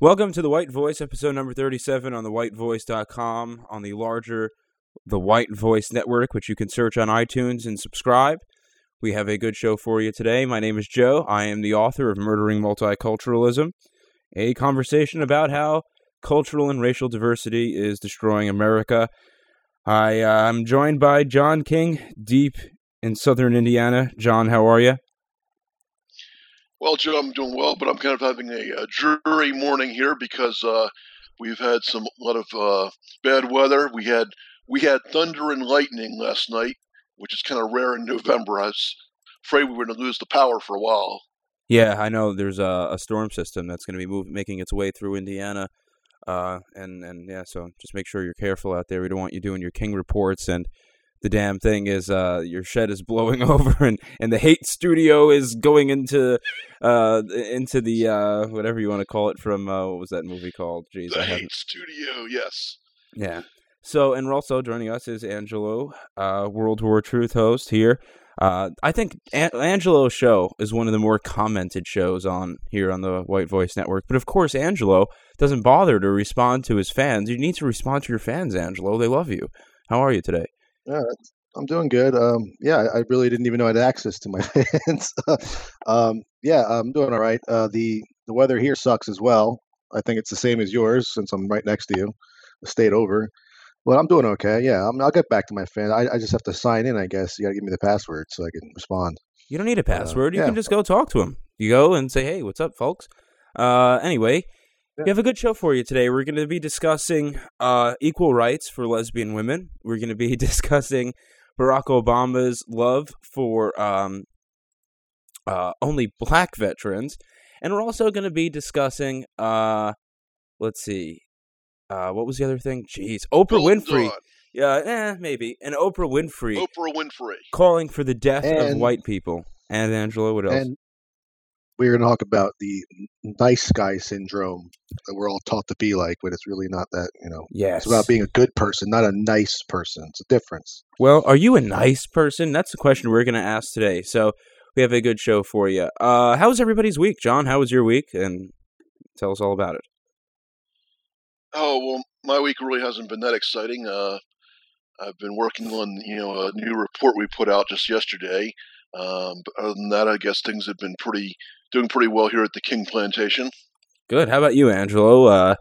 Welcome to The White Voice, episode number 37 on the thewhitevoice.com on the larger The White Voice Network, which you can search on iTunes and subscribe. We have a good show for you today. My name is Joe. I am the author of Murdering Multiculturalism, a conversation about how cultural and racial diversity is destroying America. I, uh, I'm joined by John King, deep in southern Indiana. John, how are you? Well, Joe, I'm doing well, but I'm kind of having a, a dreary morning here because uh, we've had some a lot of uh, bad weather. We had we had thunder and lightning last night, which is kind of rare in November. I was afraid we were going to lose the power for a while. Yeah, I know. There's a, a storm system that's going to be moving, making its way through Indiana, uh, and and yeah, so just make sure you're careful out there. We don't want you doing your King reports and the damn thing is uh, your shed is blowing over and, and the hate studio is going into uh, into the uh, whatever you want to call it from uh, what was that movie called? Jeez, the I hate haven't... studio, yes. Yeah. So and also joining us is Angelo, uh, World War Truth host here. Uh, I think An Angelo's show is one of the more commented shows on here on the White Voice Network. But of course, Angelo doesn't bother to respond to his fans. You need to respond to your fans, Angelo. They love you. How are you today? Yeah, I'm doing good. Um, yeah, I really didn't even know I had access to my fans. um, yeah, I'm doing all right. Uh, the the weather here sucks as well. I think it's the same as yours since I'm right next to you, a state over. But I'm doing okay. Yeah, i will get back to my fans. I, I, just have to sign in. I guess you got to give me the password so I can respond. You don't need a uh, password. Uh, you yeah. can just go talk to them. You go and say, "Hey, what's up, folks?" Uh, anyway. We have a good show for you today. We're going to be discussing uh, equal rights for lesbian women. We're going to be discussing Barack Obama's love for um, uh, only black veterans. And we're also going to be discussing, uh, let's see, uh, what was the other thing? Jeez, Oprah Winfrey. Yeah, eh, maybe. And Oprah Winfrey. Oprah Winfrey. Calling for the death and, of white people. And Angela, what else? And we're going to talk about the nice guy syndrome that we're all taught to be like, but it's really not that, you know. Yes. It's about being a good person, not a nice person. It's a difference. Well, are you a nice person? That's the question we're going to ask today. So we have a good show for you. Uh, how was everybody's week? John, how was your week? And tell us all about it. Oh, well, my week really hasn't been that exciting. Uh, I've been working on, you know, a new report we put out just yesterday. Um, but other than that, I guess things have been pretty doing pretty well here at the King Plantation. Good. How about you, Angelo? Uh,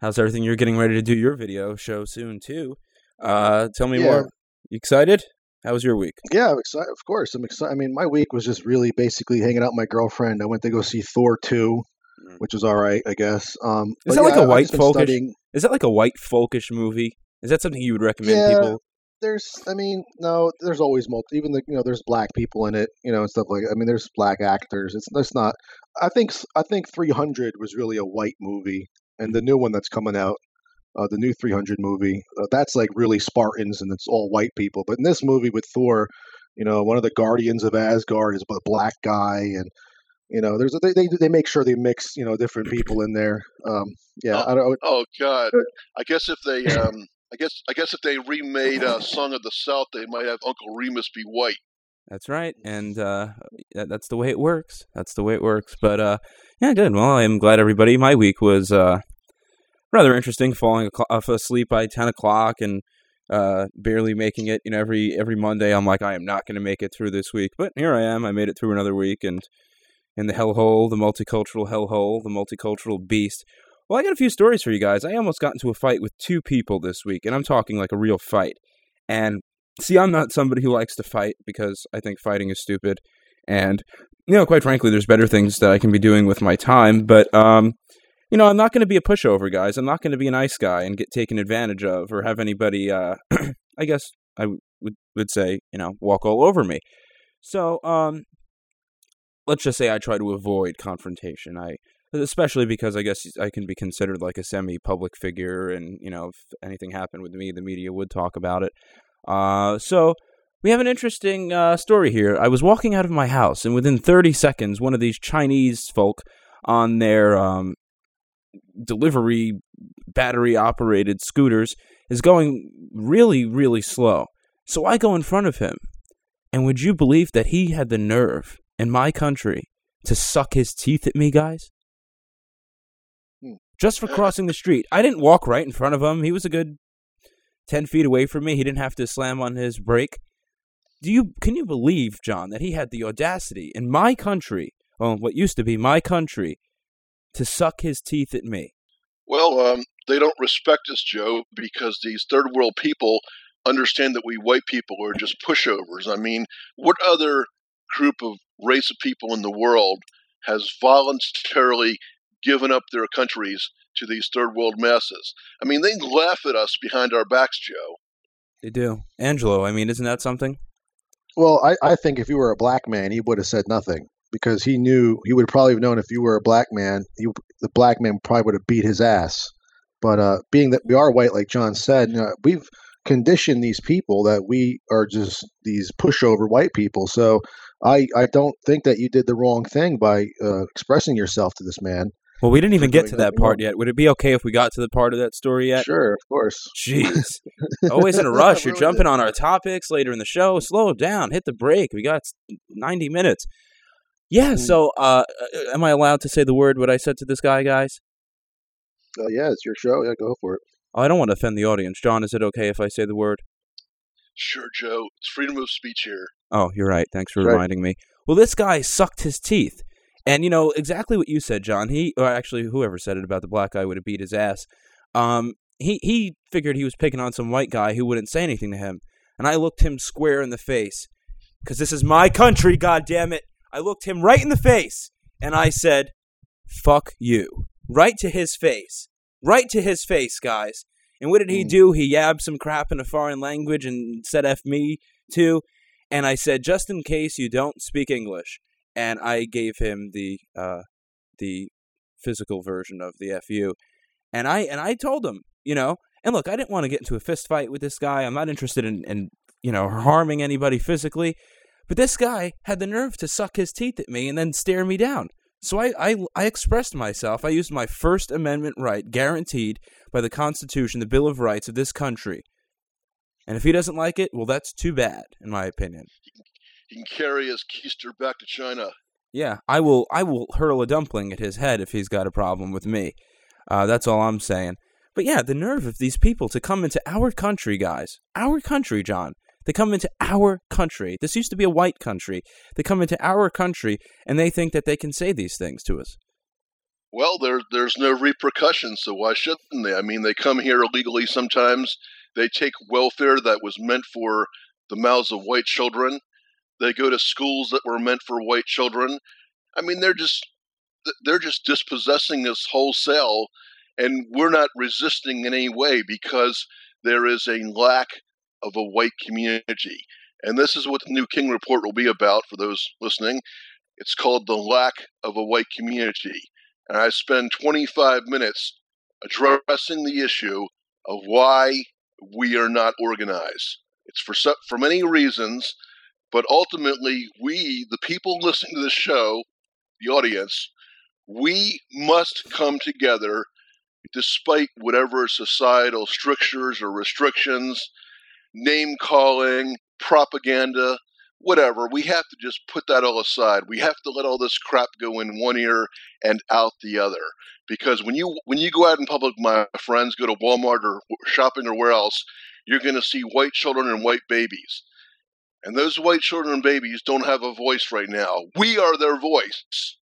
how's everything? You're getting ready to do your video show soon too. Uh, tell me yeah. more. You excited? How was your week? Yeah, I'm excited. Of course, I'm excited. I mean, my week was just really basically hanging out with my girlfriend. I went to go see Thor two, mm. which was all right, I guess. Um, is that yeah, like a white folkish? Studying... Is that like a white folkish movie? Is that something you would recommend yeah, people? There's i mean no there's always multi even the you know there's black people in it you know and stuff like i mean there's black actors. It's that's not i think i think 300 was really a white movie and the new one that's coming out uh, the new 300 movie uh, that's like really spartans and it's all white people. But in this movie with thor you know one of the guardians of asgard is a black guy and you know there's a, they, they they make sure they mix you know different people in there. Um yeah oh, I don't, oh god. I guess if they um I guess I guess if they remade uh, "Song of the South," they might have Uncle Remus be white. That's right, and uh, that's the way it works. That's the way it works. But uh, yeah, good. Well, I'm glad everybody. My week was uh, rather interesting. Falling off asleep by ten o'clock and uh, barely making it. You know, every every Monday, I'm like, I am not going to make it through this week. But here I am. I made it through another week, and in the hellhole, the multicultural hellhole, the multicultural beast. Well, I got a few stories for you guys. I almost got into a fight with two people this week, and I'm talking like a real fight. And see, I'm not somebody who likes to fight because I think fighting is stupid. And, you know, quite frankly, there's better things that I can be doing with my time. But, um, you know, I'm not going to be a pushover, guys. I'm not going to be a nice guy and get taken advantage of or have anybody, uh, I guess I would, would say, you know, walk all over me. So, um, let's just say I try to avoid confrontation. I especially because I guess I can be considered like a semi-public figure, and you know, if anything happened with me, the media would talk about it. Uh, so we have an interesting uh, story here. I was walking out of my house, and within 30 seconds, one of these Chinese folk on their um, delivery battery-operated scooters is going really, really slow. So I go in front of him, and would you believe that he had the nerve in my country to suck his teeth at me, guys? Just for crossing the street. I didn't walk right in front of him. He was a good ten feet away from me. He didn't have to slam on his brake. Do you can you believe, John, that he had the audacity in my country, well, what used to be my country, to suck his teeth at me? Well, um, they don't respect us, Joe, because these third world people understand that we white people are just pushovers. I mean, what other group of race of people in the world has voluntarily given up their countries to these third world masses? I mean, they laugh at us behind our backs, Joe. They do. Angelo, I mean, isn't that something? Well, I, I think if you were a black man, he would have said nothing because he knew he would probably have known if you were a black man, he, the black man probably would have beat his ass. But uh, being that we are white, like John said, you know, we've conditioned these people that we are just these pushover white people. So I I don't think that you did the wrong thing by uh, expressing yourself to this man. Well, we didn't even get to that part yet. Would it be okay if we got to the part of that story yet? Sure, of course. Jeez. Always in a rush. You're jumping on our topics later in the show. Slow down. Hit the break. We got 90 minutes. Yeah, Mm. so uh, uh, am I allowed to say the word what I said to this guy, guys? Uh, yeah, it's your show. Yeah, go for it. Oh, I don't want to offend the audience. John, is it okay if I say the word? Sure, Joe. It's freedom of speech here. Oh, you're right. Thanks for Right. reminding me. Well, this guy sucked his teeth. And, you know, exactly what you said, John. He, or actually, whoever said it about the black guy would have beat his ass. Um, he, he figured he was picking on some white guy who wouldn't say anything to him. And I looked him square in the face. Because this is my country, God damn it! I looked him right in the face. And I said, fuck you. Right to his face. Right to his face, guys. And what did he Mm. do? He yabbed some crap in a foreign language and said F me, too. And I said, just in case you don't speak English. And I gave him the uh, the physical version of the FU. And I and I told him, you know, and look, I didn't want to get into a fist fight with this guy. I'm not interested in, in you know, harming anybody physically. But this guy had the nerve to suck his teeth at me and then stare me down. So I, I, I expressed myself. I used my First Amendment right, guaranteed by the Constitution, the Bill of Rights of this country. And if he doesn't like it, well, that's too bad, in my opinion. He can carry his keister back to China. Yeah, I will. I will hurl a dumpling at his head if he's got a problem with me. Uh, that's all I'm saying. But yeah, the nerve of these people to come into our country, guys. Our country, John. They come into our country. This used to be a white country. They come into our country and they think that they can say these things to us. Well, there, there's no repercussions, so why shouldn't they? I mean, they come here illegally sometimes. They take welfare that was meant for the mouths of white children. They go to schools that were meant for white children. I mean, they're just they're just dispossessing us wholesale, and we're not resisting in any way because there is a lack of a white community. And this is what the New King Report will be about for those listening. It's called The Lack of a White Community. And I spend 25 minutes addressing the issue of why we are not organized. It's for, for many reasons, but ultimately, we, the people listening to the show, the audience, we must come together despite whatever societal strictures or restrictions, name calling, propaganda, whatever. We have to just put that all aside. We have to let all this crap go in one ear and out the other. Because when you when you go out in public, my friends, go to Walmart or shopping or where else, you're going to see white children and white babies. And those white children and babies don't have a voice right now. We are their voice.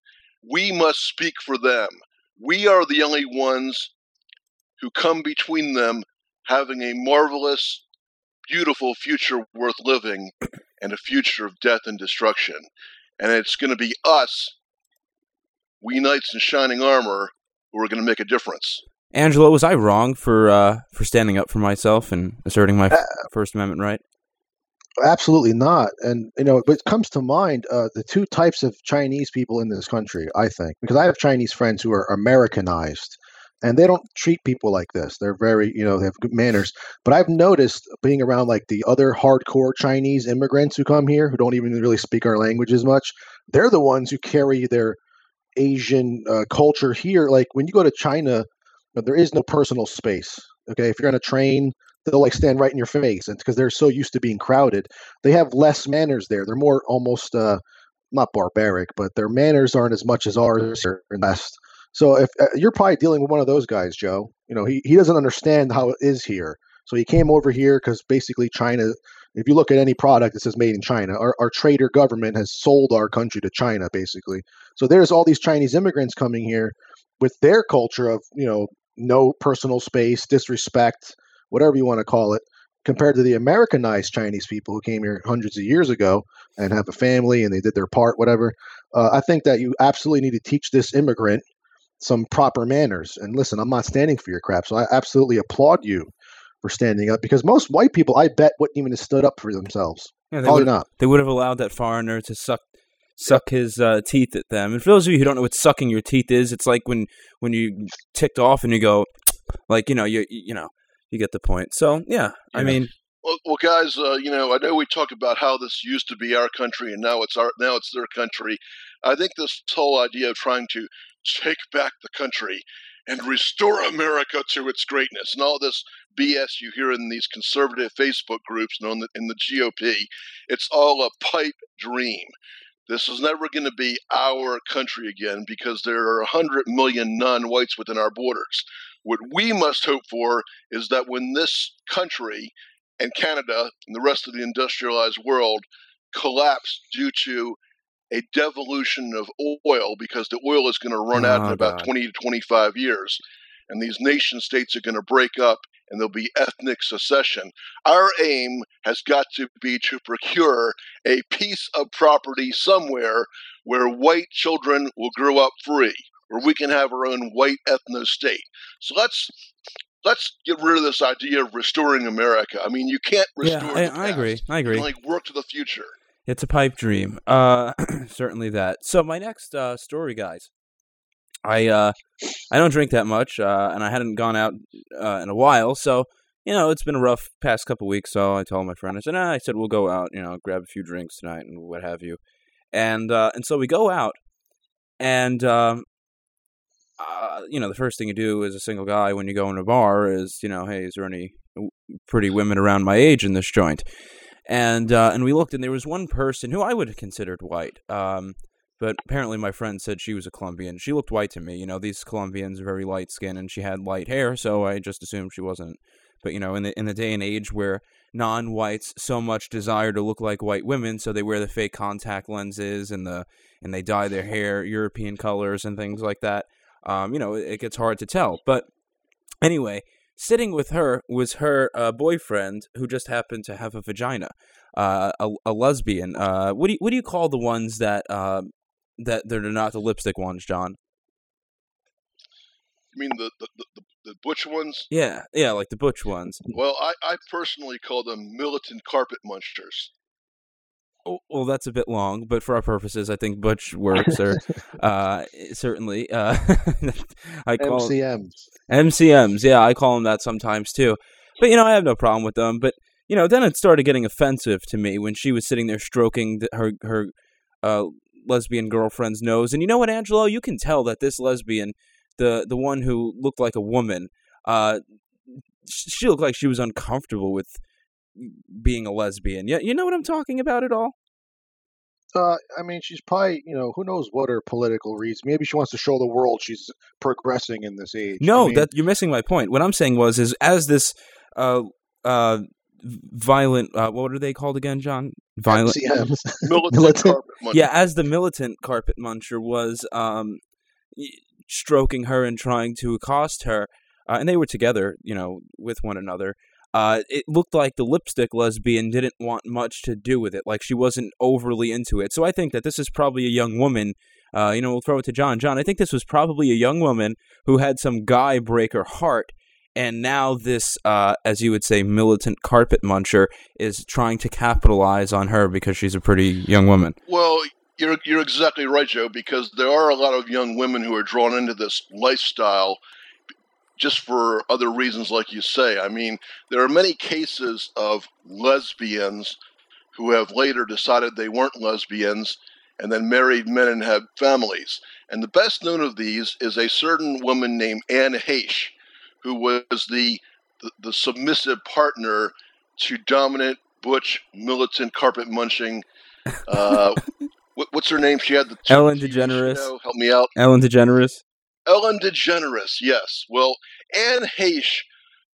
We must speak for them. We are the only ones who come between them having a marvelous, beautiful future worth living and a future of death and destruction. And it's going to be us, we knights in shining armor, who are going to make a difference. Angelo, was I wrong for uh, for standing up for myself and asserting my Uh, First Amendment right? Absolutely not. And you know, what comes to mind uh, the two types of Chinese people in this country. I think because I have Chinese friends who are Americanized, and they don't treat people like this. They're very, you know, they have good manners. But I've noticed being around like the other hardcore Chinese immigrants who come here who don't even really speak our language as much. They're the ones who carry their Asian uh, culture here. Like when you go to China, there is no personal space. Okay, if you're on a train, they'll like stand right in your face, and because they're so used to being crowded, they have less manners there. They're more almost uh, not barbaric, but their manners aren't as much as ours here in. So if uh, you're probably dealing with one of those guys, Joe, you know he he doesn't understand how it is here. So he came over here because basically China. If you look at any product that says made in China, our, our trader government has sold our country to China, basically. So there's all these Chinese immigrants coming here with their culture of you know no personal space, disrespect, whatever you want to call it, compared to the Americanized Chinese people who came here hundreds of years ago and have a family and they did their part, whatever. Uh, I think that you absolutely need to teach this immigrant some proper manners. And listen, I'm not standing for your crap, so I absolutely applaud you for standing up because most white people, I bet, wouldn't even have stood up for themselves. Yeah, they Probably not. they would have allowed that foreigner to suck suck his uh, teeth at them. And for those of you who don't know what sucking your teeth is, it's like when when you ticked off and you go like you know you you know you get the point. So yeah, I mean Well, well, guys, uh, you know, I know we talk about how this used to be our country and now it's our now it's their country. I think this whole idea of trying to take back the country and restore America to its greatness and all this BS you hear in these conservative Facebook groups and on the, in the GOP, it's all a pipe dream. This is never going to be our country again because there are 100 million non whites within our borders. What we must hope for is that when this country and Canada and the rest of the industrialized world collapse due to a devolution of oil because the oil is going to run out in Oh, about God. 20 to 25 years and these nation states are going to break up and there'll be ethnic secession. Our aim has got to be to procure a piece of property somewhere where white children will grow up free, where we can have our own white ethno state. So let's let's get rid of this idea of restoring America. I mean, you can't yeah, restore. I, the I agree. I agree. can, like work to the future. It's a pipe dream. Uh, certainly that. So my next uh, story, guys. I uh, I don't drink that much, uh, and I hadn't gone out uh, in a while. So you know, it's been a rough past couple weeks. So I told my friend, I said, ah, I said we'll go out, you know, grab a few drinks tonight and what have you. And uh, and so we go out, and um, uh, you know, the first thing you do as a single guy when you go in a bar is, you know, hey, is there any pretty women around my age in this joint? and uh, and we looked, and there was one person who I would have considered white, um, but apparently my friend said she was a Colombian. She looked white to me. You know, these Colombians are very light skinned, and she had light hair, so I just assumed she wasn't. But you know, in the in the day and age where non-whites so much desire to look like white women, so they wear the fake contact lenses and the and they dye their hair European colors and things like that. Um, you know, it, it gets hard to tell. But anyway, sitting with her was her uh, boyfriend who just happened to have a vagina, uh, a, a lesbian. Uh, what do you, what do you call the ones that uh, that they're not the lipstick ones, John? I mean, the the, the, the, the butch ones. Yeah, yeah, like the butch ones. Well, I, I personally call them militant carpet munchers. Oh, well, that's a bit long, but for our purposes, I think butch works. Or uh, certainly, uh, I call MCMs. MCMs, yeah, I call them that sometimes too. But you know, I have no problem with them. But you know, then it started getting offensive to me when she was sitting there stroking the, her her uh, lesbian girlfriend's nose. And you know what, Angelo, you can tell that this lesbian, the the one who looked like a woman, uh, she looked like she was uncomfortable with being a lesbian. Yeah, you know what I'm talking about at all? Uh, I mean, she's probably, you know, who knows what her political reason. Maybe she wants to show the world she's progressing in this age. I No, mean, that you're missing my point. What I'm saying was, is as this uh, uh, violent, uh, what are they called again, John? Violent. MCMs. Militant, Militant. carpet. Yeah, as the militant carpet muncher was um, stroking her and trying to accost her, uh, and they were together, you know, with one another. Uh, it looked like the lipstick lesbian didn't want much to do with it, like she wasn't overly into it. So I think that this is probably a young woman. Uh, you know, we'll throw it to John. John, I think this was probably a young woman who had some guy break her heart, and now this, uh, as you would say, militant carpet muncher is trying to capitalize on her because she's a pretty young woman. Well, you're you're exactly right, Joe. Because there are a lot of young women who are drawn into this lifestyle just for other reasons, like you say. I mean, there are many cases of lesbians who have later decided they weren't lesbians and then married men and had families. And the best known of these is a certain woman named Anne Heche, who was the the, the submissive partner to dominant butch militant carpet munching. Uh, what, what's her name? She had the Ellen DeGeneres. show. Help me out. Ellen DeGeneres. Ellen DeGeneres, yes. Well, Anne Heche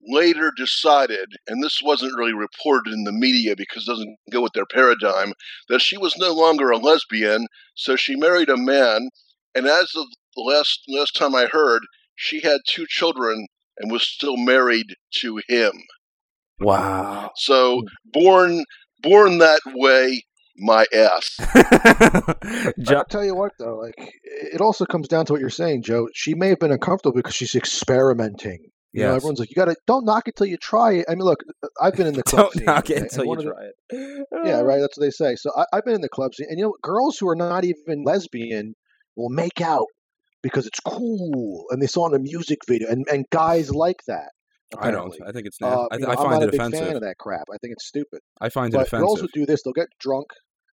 later decided, and this wasn't really reported in the media because it doesn't go with their paradigm, that she was no longer a lesbian, so she married a man, and as of the last last time I heard, she had two children and was still married to him. Wow. So hmm. born born that way, my ass. I'll tell you what, though, like it also comes down to what you're saying, Joe. She may have been uncomfortable because she's experimenting. You know, everyone's like, you gotta don't knock it till you try it. I mean, look, I've been in the club Don't scene, knock it and until you of the- try it. Yeah, right. That's what they say. So I, I've been in the club scene, and you know, girls who are not even lesbian will make out because it's cool, and they saw in a music video, and, and guys like that. I don't. I think it's. Uh, Nasty. I, you know, I I'm find not it a big offensive. fan of that crap. I think it's stupid. I find it But girls offensive. would do this. They'll get drunk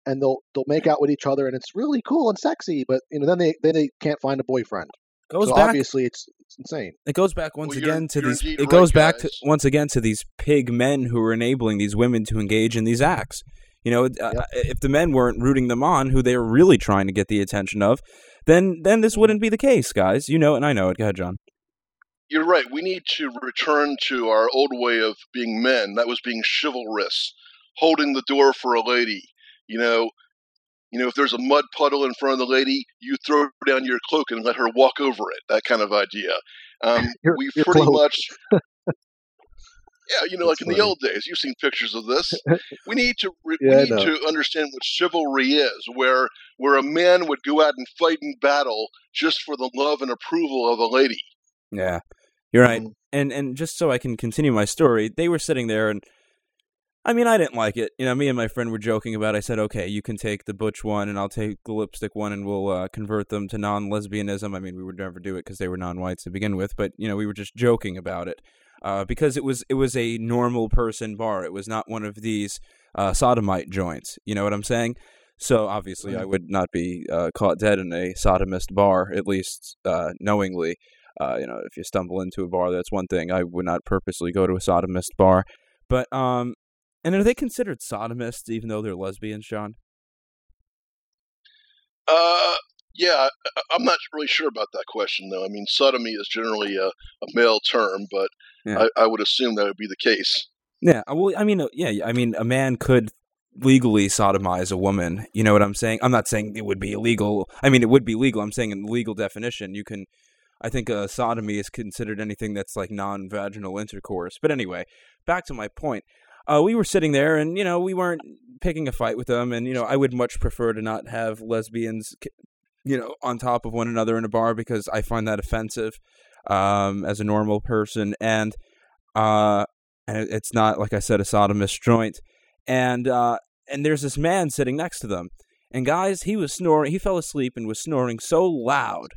and they'll they'll make out with each other, and it's really cool and sexy. But you know, then they then they can't find a boyfriend. Goes so back. obviously, it's it's insane. It goes back once Well, you're- again to you're these. It right, goes back to once again to these pig men who are enabling these women to engage in these acts. You know, uh, if the men weren't rooting them on, who they were really trying to get the attention of, then then this wouldn't be the case, guys. You know and I know it. Go ahead, John. You're right. We need to return to our old way of being men. That was being chivalrous, holding the door for a lady. You know, you know, if there's a mud puddle in front of the lady, you throw down your cloak and let her walk over it. That kind of idea. Um, Your- we your pretty cloak. much. Yeah, you know, like That's in the old days, you've seen pictures of this. We need to re- Yeah, we need to understand what chivalry is, where where a man would go out and fight in battle just for the love and approval of a lady. Yeah, you're right. Mhm. And and just so I can continue my story, they were sitting there, and I mean, I didn't like it. You know, me and my friend were joking about. It. I said, "Okay, you can take the butch one, and I'll take the lipstick one, and we'll uh, convert them to non-lesbianism." I mean, we would never do it because they were non-whites to begin with, but you know, we were just joking about it uh, because it was it was a normal person bar. It was not one of these uh, sodomite joints. You know what I'm saying? So obviously, I would not be uh, caught dead in a sodomist bar, at least uh, knowingly. Uh, you know, if you stumble into a bar, that's one thing. I would not purposely go to a sodomist bar, but um, and are they considered sodomists even though they're lesbians, Sean? Uh, yeah, I, I'm not really sure about that question, though. I mean, sodomy is generally a, a male term, but Yeah. I, I would assume that would be the case. Yeah, uh, well, I mean, uh, yeah, I mean, a man could legally sodomize a woman. You know what I'm saying? I'm not saying it would be illegal. I mean, it would be legal. I'm saying in the legal definition, you can. I think uh, sodomy is considered anything that's like non-vaginal intercourse. But anyway, back to my point. Uh, we were sitting there, and you know, we weren't picking a fight with them. And you know, I would much prefer to not have lesbians, you know, on top of one another in a bar because I find that offensive um, as a normal person. And uh, and it's not like I said a sodomist joint. And uh, and there's this man sitting next to them, and guys, he was snoring. He fell asleep and was snoring so loud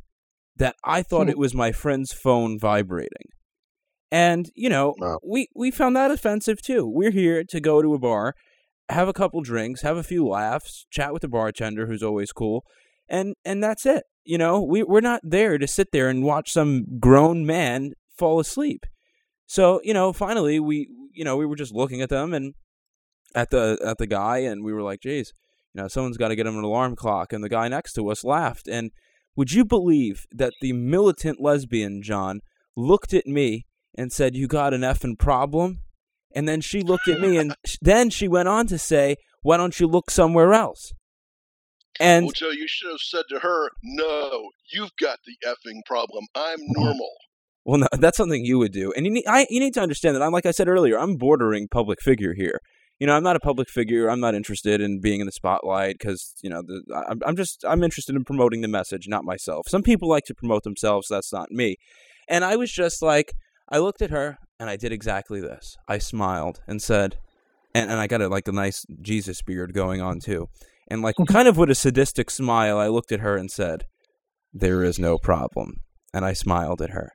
that I thought Hmm. it was my friend's phone vibrating. And you know, we we found that offensive too. We're here to go to a bar, have a couple drinks, have a few laughs, chat with the bartender who's always cool, and and that's it. You know, we we're not there to sit there and watch some grown man fall asleep. So you know, finally we you know we were just looking at them and at the at the guy, and we were like, "Geez, you know, someone's got to get him an alarm clock." And the guy next to us laughed. And would you believe that the militant lesbian John looked at me and said, "You got an effing problem"? And then she looked at me, and sh- then she went on to say, "Why don't you look somewhere else?" And well, Joe, you should have said to her, "No, you've got the effing problem. I'm normal." Well, no, that's something you would do, and you need I you need to understand that I'm like I said earlier, I'm bordering public figure here. You know, I'm not a public figure. I'm not interested in being in the spotlight because you know the, I'm I'm just I'm interested in promoting the message, not myself. Some people like to promote themselves. That's not me. And I was just like, I looked at her and I did exactly this. I smiled and said, and, and I got a, like a nice Jesus beard going on too, and like kind of with a sadistic smile, I looked at her and said, "There is no problem," and I smiled at her.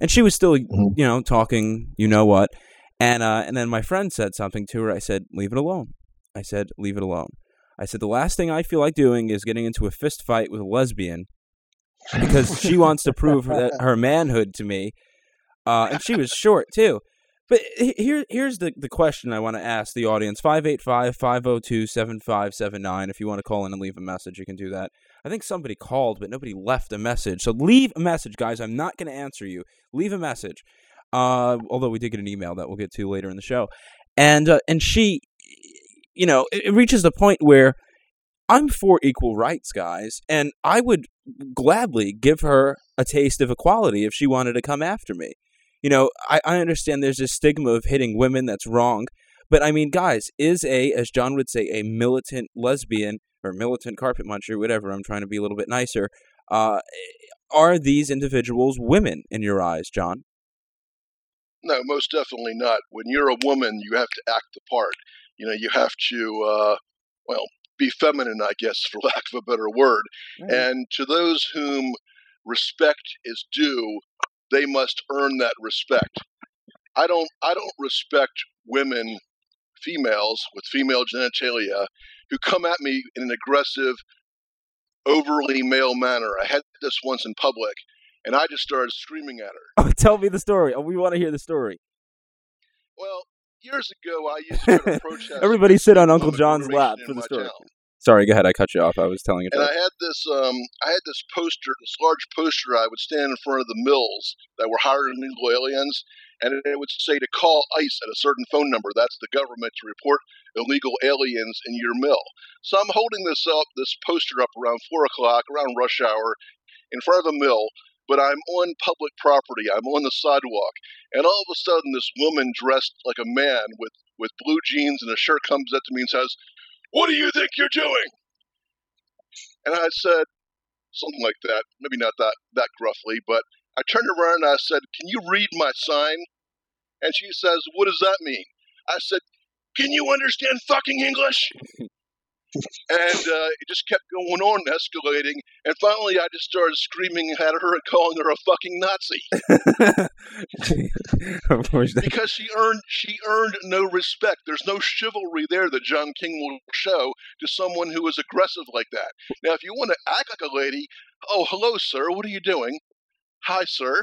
And she was still Mhm. you know talking you know what. And uh and then my friend said something to her. I said leave it alone. I said leave it alone. I said the last thing i feel like doing is getting into a fist fight with a lesbian because she wants to prove her, her manhood to me uh and she was short too but he- here here's the the question i want to ask the audience 585-502-7579 if you want to call in and leave a message you can do that I think somebody called, but nobody left a message. So leave a message, guys. I'm not going to answer you. Leave a message. Uh, although we did get an email that we'll get to later in the show, and uh, and she, you know, it, it reaches the point where I'm for equal rights, guys, and I would gladly give her a taste of equality if she wanted to come after me. You know, I, I understand there's this stigma of hitting women that's wrong, but I mean, guys, is a, as John would say, a militant lesbian or militant carpet muncher, whatever, I'm trying to be a little bit nicer, uh, are these individuals women in your eyes, John? No, most definitely not. When you're a woman, you have to act the part. You know, you have to, uh, well, be feminine, I guess, for lack of a better word. Mm-hmm. And to those whom respect is due, they must earn that respect. I don't, I don't respect women, females with female genitalia, who come at me in an aggressive, overly male manner. I had this once in public, and I just started screaming at her. Oh, tell me the story. Oh, we want to hear the story. Well, years ago, I used to protest. Everybody sit on Uncle John's lap for the story. Town. Sorry, go ahead. I cut you off. I was telling you. And I had this, um, I had this poster, this large poster. I would stand in front of the mills that were hiring illegal aliens, and it would say to call ICE at a certain phone number. That's the government to report illegal aliens in your mill. So I'm holding this up, this poster up around four o'clock, around rush hour, in front of the mill. But I'm on public property. I'm on the sidewalk, and all of a sudden, this woman dressed like a man with with blue jeans and a shirt comes up to me and says, "What do you think you're doing?" And I said something like that, maybe not that that gruffly, but I turned around and I said, Can you read my sign? And she says, What does that mean? I said, Can you understand fucking English? and uh, it just kept going on, escalating. And finally, I just started screaming at her and calling her a fucking Nazi. because she earned she earned no respect. There's no chivalry there that John King will show to someone who is aggressive like that. Now, if you want to act like a lady, oh hello, sir, what are you doing? Hi, sir.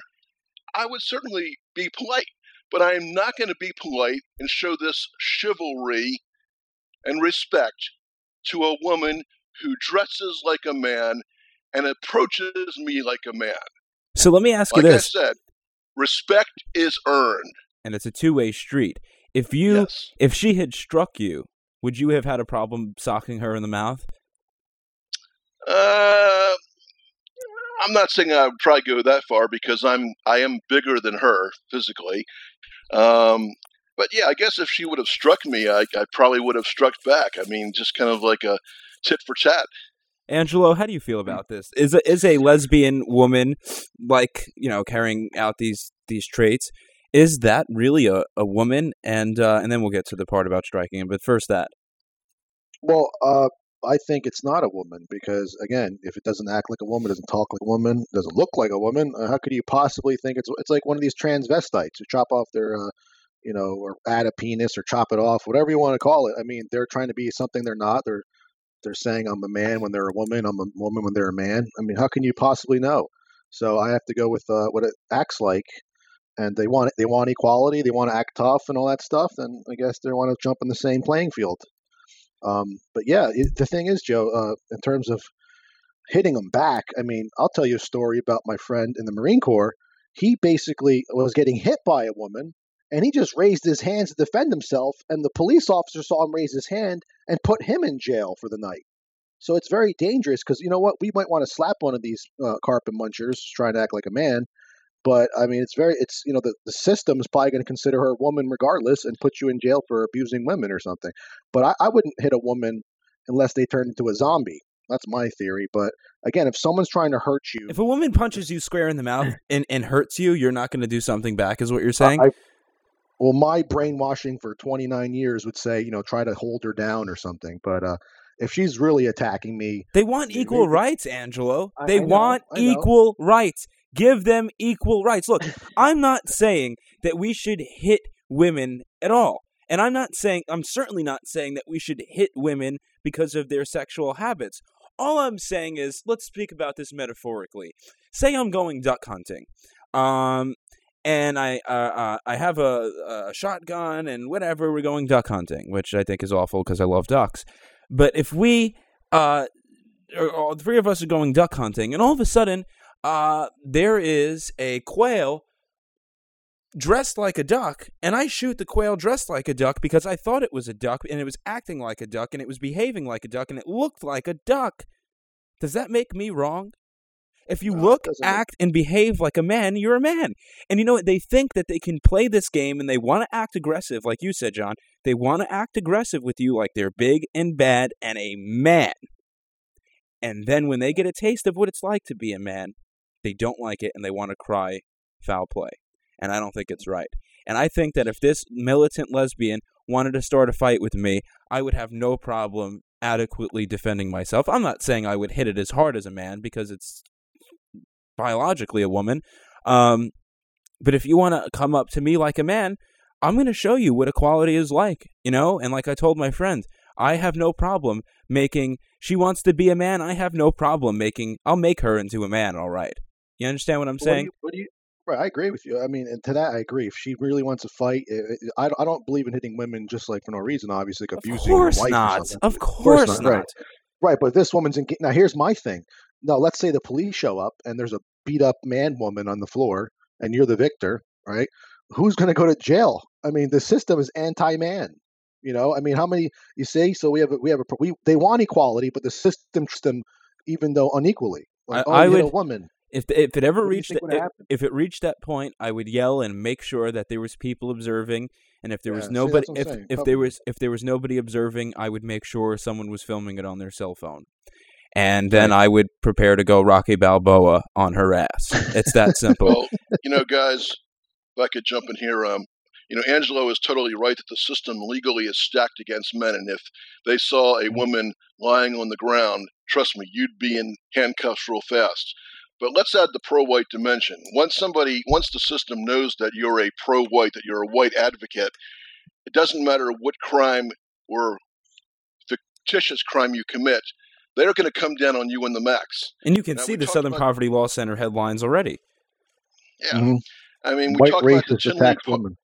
I would certainly be polite, but I am not going to be polite and show this chivalry and respect to a woman who dresses like a man and approaches me like a man. So let me ask like you this. I said, respect is earned. And it's a two-way street. If you yes. if she had struck you, would you have had a problem socking her in the mouth? Uh I'm not saying I would probably go that far because I'm I am bigger than her physically. Um, but yeah, I guess if she would have struck me, I, I probably would have struck back. I mean, just kind of like a tit for tat. Angelo, how do you feel about this? Is a, is a lesbian woman like you know carrying out these these traits? Is that really a, a woman? And uh, and then we'll get to the part about striking him. But first, that. Well, uh, I think it's not a woman because again, if it doesn't act like a woman, doesn't talk like a woman, doesn't look like a woman, uh, how could you possibly think it's it's like one of these transvestites who chop off their uh, you know, or add a penis or chop it off, whatever you want to call it. I mean, they're trying to be something they're not. They're they're saying I'm a man when they're a woman, I'm a woman when they're a man. I mean, how can you possibly know? So I have to go with uh, what it acts like, and they want they want equality, they want to act tough and all that stuff. And I guess they want to jump in the same playing field. Um, but yeah, it, the thing is, Joe, uh, in terms of hitting them back, I mean, I'll tell you a story about my friend in the Marine Corps. He basically was getting hit by a woman, and he just raised his hands to defend himself, and the police officer saw him raise his hand and put him in jail for the night. So it's very dangerous because you know what? We might want to slap one of these uh, carpet munchers trying to act like a man, but I mean, it's very, it's, you know, the, the system is probably going to consider her a woman regardless and put you in jail for abusing women or something. But I, I wouldn't hit a woman unless they turn into a zombie. That's my theory. But again, if someone's trying to hurt you. If a woman punches you square in the mouth and, and hurts you, you're not going to do something back, is what you're saying? I, well, my brainwashing for 29 years would say, you know, try to hold her down or something. But uh, if she's really attacking me. They want equal maybe, rights, Angelo. They I, want equal rights. Give them equal rights. Look, I'm not saying that we should hit women at all. And I'm not saying, I'm certainly not saying that we should hit women because of their sexual habits. All I'm saying is, let's speak about this metaphorically. Say I'm going duck hunting. Um, and I uh, uh, I have a, a, shotgun and whatever. We're going duck hunting, which I think is awful because I love ducks. But if we uh, all three of us are going duck hunting, and all of a sudden, uh, there is a quail dressed like a duck, and I shoot the quail dressed like a duck because I thought it was a duck, and it was acting like a duck, and it was behaving like a duck, and it looked like a duck. Does that make me wrong? If you No, look, act, and behave like a man, you're a man. And you know what? They think that they can play this game and they want to act aggressive, like you said, John. They want to act aggressive with you like they're big and bad and a man. And then when they get a taste of what it's like to be a man, they don't like it and they want to cry foul play. And I don't think it's right. And I think that if this militant lesbian wanted to start a fight with me, I would have no problem adequately defending myself. I'm not saying I would hit it as hard as a man because it's biologically a woman. Um, but if you want to come up to me like a man, I'm going to show you what equality is like, you know? And like I told my friend, I have no problem making, she wants to be a man, I have no problem making, I'll make her into a man, all right. You understand what I'm What do saying? you- what do you- right, I agree with you. I mean, and to that I agree. If she really wants to fight, i I, I don't believe in hitting women just like for no reason. Obviously, like Of abusing your course wife or not. Of course, not, not. right. Right, but this woman's in. Now, here's my thing. Now, let's say the police show up and there's a beat up man woman on the floor, and you're the victor, right? Who's going to go to jail? I mean, the system is anti-man. You know, I mean, how many you see? So we have a, we have a we they want equality, but the system them even though unequally. Like, I- oh, I hit a would- woman. If if it ever What reached would if, it reached that point, I would yell and make sure that there was people observing, and if there was Yeah, see, nobody, that's if saying. if there was if there was nobody observing, I would make sure someone was filming it on their cell phone, and then I would prepare to go Rocky Balboa on her ass. It's that simple. Well, you know, guys, if I could jump in here, um, you know, Angelo is totally right that the system legally is stacked against men, and if they saw a woman lying on the ground, trust me, you'd be in handcuffs real fast. But let's add the pro-white dimension. Once somebody, once the system knows that you're a pro-white, that you're a white advocate, it doesn't matter what crime or fictitious crime you commit, they're going to come down on you in the max. and you can Now, see the Southern about- Poverty Law Center headlines already. Yeah, Mhm. I mean, we White talk about the racist Tinley attacks Par- women.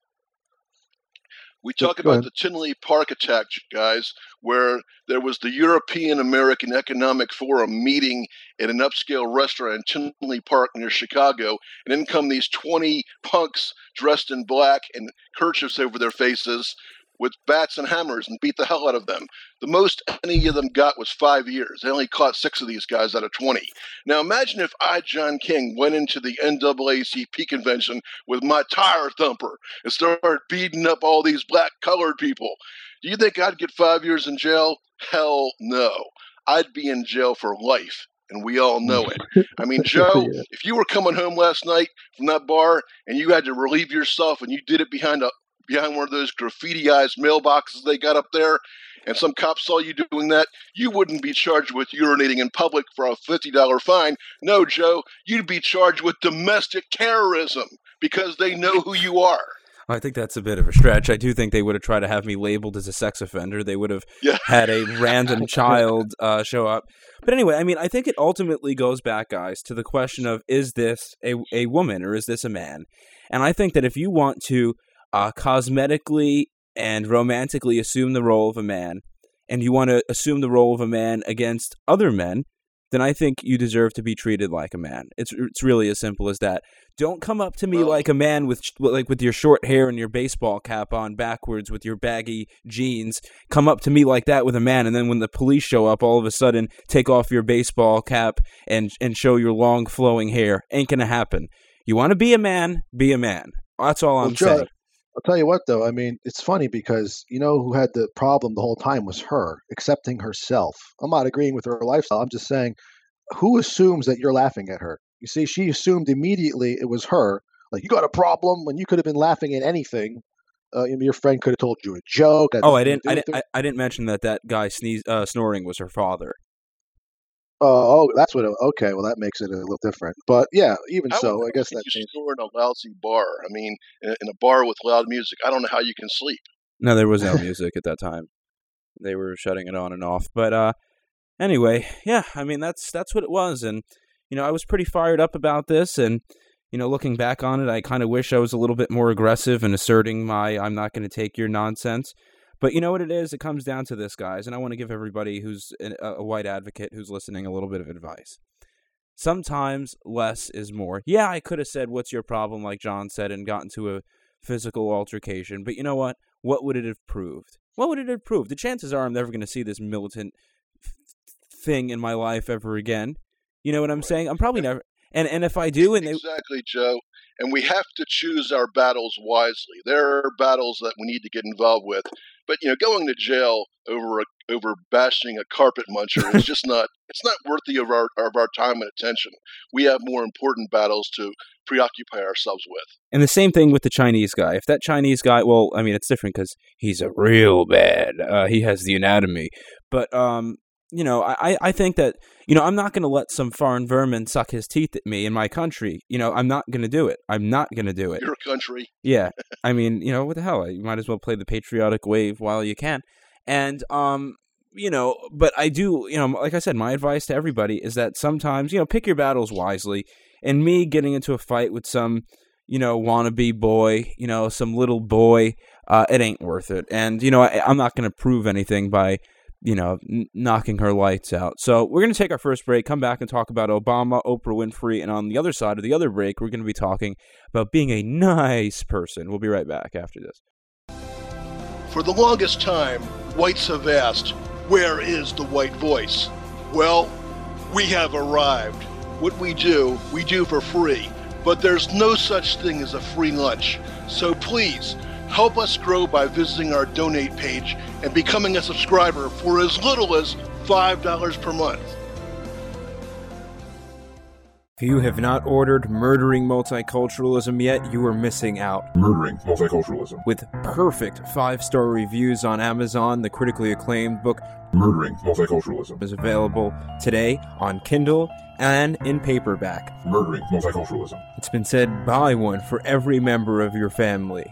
We talk go about ahead. the Tinley Park attack, guys, where there was the European American Economic Forum meeting at an upscale restaurant in Tinley Park near Chicago, and in come these 20 punks dressed in black and kerchiefs over their faces with bats and hammers and beat the hell out of them. The most any of them got was five years. They only caught six of these guys out of 20. Now imagine if I, John King, went into the NAACP convention with my tire thumper and started beating up all these black colored people. Do you think I'd get five years in jail? Hell no. I'd be in jail for life, and we all know it. I mean, Joe, if you were coming home last night from that bar and you had to relieve yourself and you did it behind a behind one of those graffitiized mailboxes they got up there, and some cop saw you doing that, you wouldn't be charged with urinating in public for a $50 fine. No, Joe, you'd be charged with domestic terrorism because they know who you are. I think that's a bit of a stretch. I do think they would have tried to have me labeled as a sex offender. They would have Yeah. had a random child uh, show up. But anyway, I mean, I think it ultimately goes back, guys, to the question of is this a, a woman or is this a man? And I think that if you want to uh, cosmetically and romantically assume the role of a man, and you want to assume the role of a man against other men, then I think you deserve to be treated like a man. It's it's really as simple as that. Don't come up to me Well- like a man with like with your short hair and your baseball cap on backwards with your baggy jeans. Come up to me like that with a man, and then when the police show up, all of a sudden take off your baseball cap and and show your long flowing hair. Ain't gonna happen. You want to be a man, be a man. That's all Well, I'm Joe, saying. I'll tell you what, though. I mean, it's funny because you know who had the problem the whole time was her accepting herself. I'm not agreeing with her lifestyle. I'm just saying, who assumes that you're laughing at her? You see, she assumed immediately it was her. Like you got a problem when you could have been laughing at anything. Uh, your friend could have told you a joke. Oh, I didn't. I didn't. I, I didn't mention that that guy sneeze uh, snoring was her father. Oh, oh, that's what. It, okay, well, that makes it a little different. But yeah, even How so, I guess you that changed. store in a lousy bar. I mean, in a, in a bar with loud music. I don't know how you can sleep. No, there was no music at that time. They were shutting it on and off. But uh anyway, yeah, I mean that's that's what it was and you know, I was pretty fired up about this and you know, looking back on it, I kind of wish I was a little bit more aggressive and asserting my I'm not going to take your nonsense. But you know what it is? It comes down to this, guys, and I want to give everybody who's a, white advocate who's listening a little bit of advice. Sometimes less is more. Yeah, I could have said, What's your problem? like John said, and gotten to a physical altercation. But you know what? What would it have proved? What would it have proved? The chances are I'm never going to see this militant thing in my life ever again. You know what I'm saying? I'm probably never. And and if I do, and they, exactly, Joe, and we have to choose our battles wisely. There are battles that we need to get involved with, but you know, going to jail over a, over bashing a carpet muncher is just not. It's not worthy of our of our time and attention. We have more important battles to preoccupy ourselves with. And the same thing with the Chinese guy. If that Chinese guy, well, I mean, it's different because he's a real bad. Uh, he has the anatomy, but um, you know, I, I think that, you know, I'm not going to let some foreign vermin suck his teeth at me in my country. You know, I'm not going to do it. I'm not going to do it. Your country. Yeah. I mean, you know, what the hell? You might as well play the patriotic wave while you can. And, um, you know, but I do, you know, like I said, my advice to everybody is that sometimes, you know, pick your battles wisely. And me getting into a fight with some, you know, wannabe boy, you know, some little boy, uh, it ain't worth it. And, you know, I, I'm not going to prove anything by you know, knocking her lights out. So we're going to take our first break, come back and talk about Obama, Oprah Winfrey, and on the other side of the other break, we're going to be talking about being a nice person. We'll be right back after this. For the longest time, whites have asked, where is the white voice? Well, we have arrived. What we do, we do for free. But there's no such thing as a free lunch. So please, Help us grow by visiting our donate page and becoming a subscriber for as little as $5 per month. If you have not ordered Murdering Multiculturalism yet, you are missing out. Murdering Multiculturalism. With perfect five star reviews on Amazon, the critically acclaimed book Murdering Multiculturalism is available today on Kindle and in paperback. Murdering Multiculturalism. It's been said buy one for every member of your family.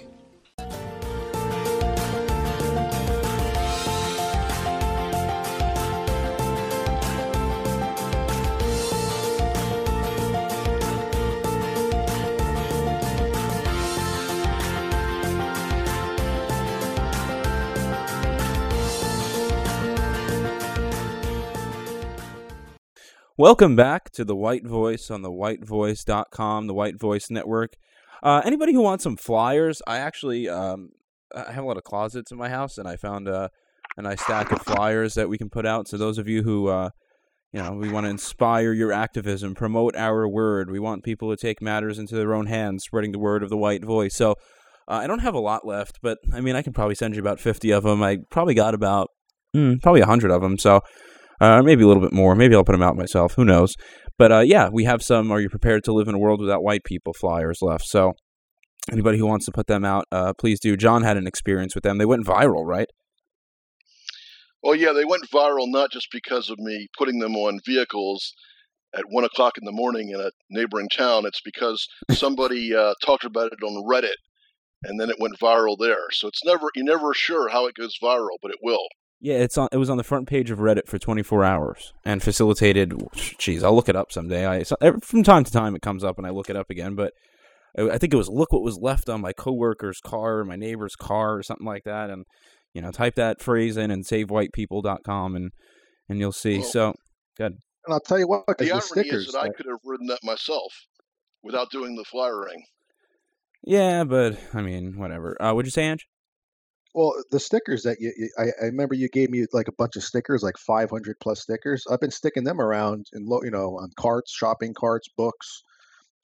Welcome back to the White Voice on the whitevoice.com, the White Voice Network. Uh, anybody who wants some flyers, I actually um, I have a lot of closets in my house, and I found a nice stack of flyers that we can put out. So those of you who uh, you know we want to inspire your activism, promote our word. We want people to take matters into their own hands, spreading the word of the White Voice. So uh, I don't have a lot left, but I mean I can probably send you about fifty of them. I probably got about mm, probably a hundred of them. So uh, maybe a little bit more. Maybe I'll put them out myself. Who knows? But uh, yeah, we have some. Are you prepared to live in a world without white people? Flyers left. So anybody who wants to put them out, uh, please do. John had an experience with them. They went viral, right? Well, yeah, they went viral not just because of me putting them on vehicles at one o'clock in the morning in a neighboring town. It's because somebody uh, talked about it on Reddit, and then it went viral there. So it's never you're never sure how it goes viral, but it will. Yeah, it's on. It was on the front page of Reddit for 24 hours and facilitated. Geez, I'll look it up someday. I from time to time it comes up and I look it up again. But I think it was look what was left on my coworker's car, my neighbor's car, or something like that. And you know, type that phrase in and savewhitepeople.com and and you'll see. Well, so good. And I'll tell you what, the, the irony stickers, is that I could have written that myself without doing the flyering. Yeah, but I mean, whatever. Uh, what'd you say, Ange? Well, the stickers that you, I, I remember you gave me like a bunch of stickers, like 500 plus stickers. I've been sticking them around in, low you know, on carts, shopping carts, books.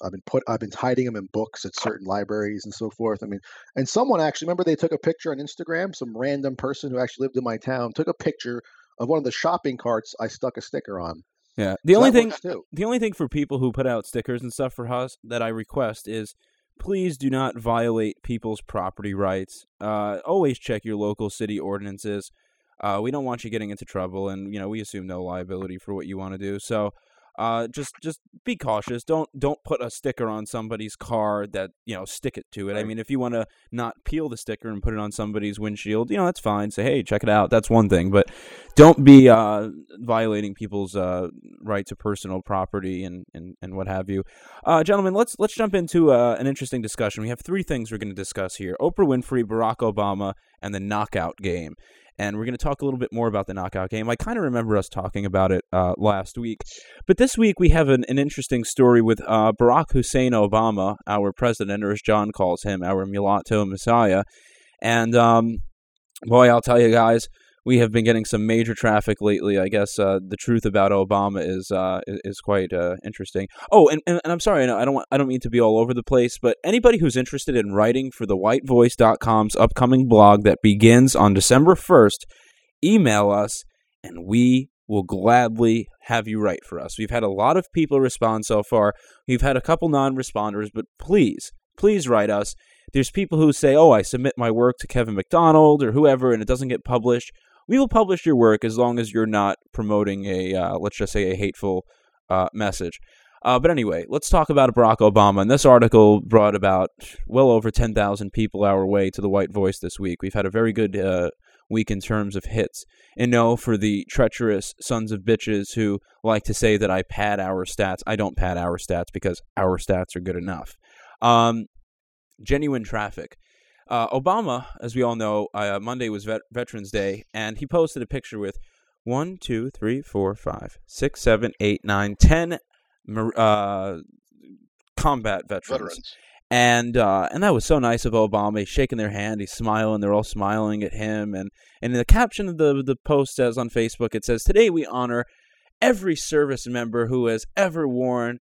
I've been put, I've been hiding them in books at certain libraries and so forth. I mean, and someone actually remember they took a picture on Instagram. Some random person who actually lived in my town took a picture of one of the shopping carts I stuck a sticker on. Yeah, the so only thing, the only thing for people who put out stickers and stuff for us that I request is please do not violate people's property rights. Uh, always check your local city ordinances. Uh, we don't want you getting into trouble, and you know we assume no liability for what you want to do. So uh, just just be cautious. Don't don't put a sticker on somebody's car that you know stick it to it. I mean, if you want to not peel the sticker and put it on somebody's windshield, you know that's fine. Say, hey, check it out. That's one thing, but don't be uh, violating people's uh, right to personal property and, and, and what have you. Uh, gentlemen, let's let's jump into uh, an interesting discussion. We have three things we're going to discuss here: Oprah Winfrey, Barack Obama, and the knockout game and we're going to talk a little bit more about the knockout game. I kind of remember us talking about it uh, last week, but this week we have an, an interesting story with uh, Barack Hussein Obama, our president, or as John calls him, our mulatto messiah. And um, boy, I'll tell you guys, we have been getting some major traffic lately. I guess uh, the truth about Obama is uh, is quite uh, interesting. Oh, and, and, and I'm sorry, I don't want, I don't mean to be all over the place, but anybody who's interested in writing for the WhiteVoice.com's upcoming blog that begins on December 1st, email us, and we will gladly have you write for us. We've had a lot of people respond so far. We've had a couple non-responders, but please, please write us. There's people who say, "Oh, I submit my work to Kevin MacDonald or whoever, and it doesn't get published." We will publish your work as long as you're not promoting a, uh, let's just say, a hateful uh, message. Uh, but anyway, let's talk about Barack Obama. And this article brought about well over 10,000 people our way to the White Voice this week. We've had a very good uh, week in terms of hits. And no, for the treacherous sons of bitches who like to say that I pad our stats, I don't pad our stats because our stats are good enough. Um, genuine traffic. Uh, Obama, as we all know, uh, Monday was Vet- Veterans Day, and he posted a picture with one, two, three, four, five, six, seven, eight, nine, ten uh, combat veterans. veterans. And uh, and that was so nice of Obama. He's shaking their hand, he's smiling. They're all smiling at him. And and in the caption of the the post says on Facebook, it says, "Today we honor every service member who has ever worn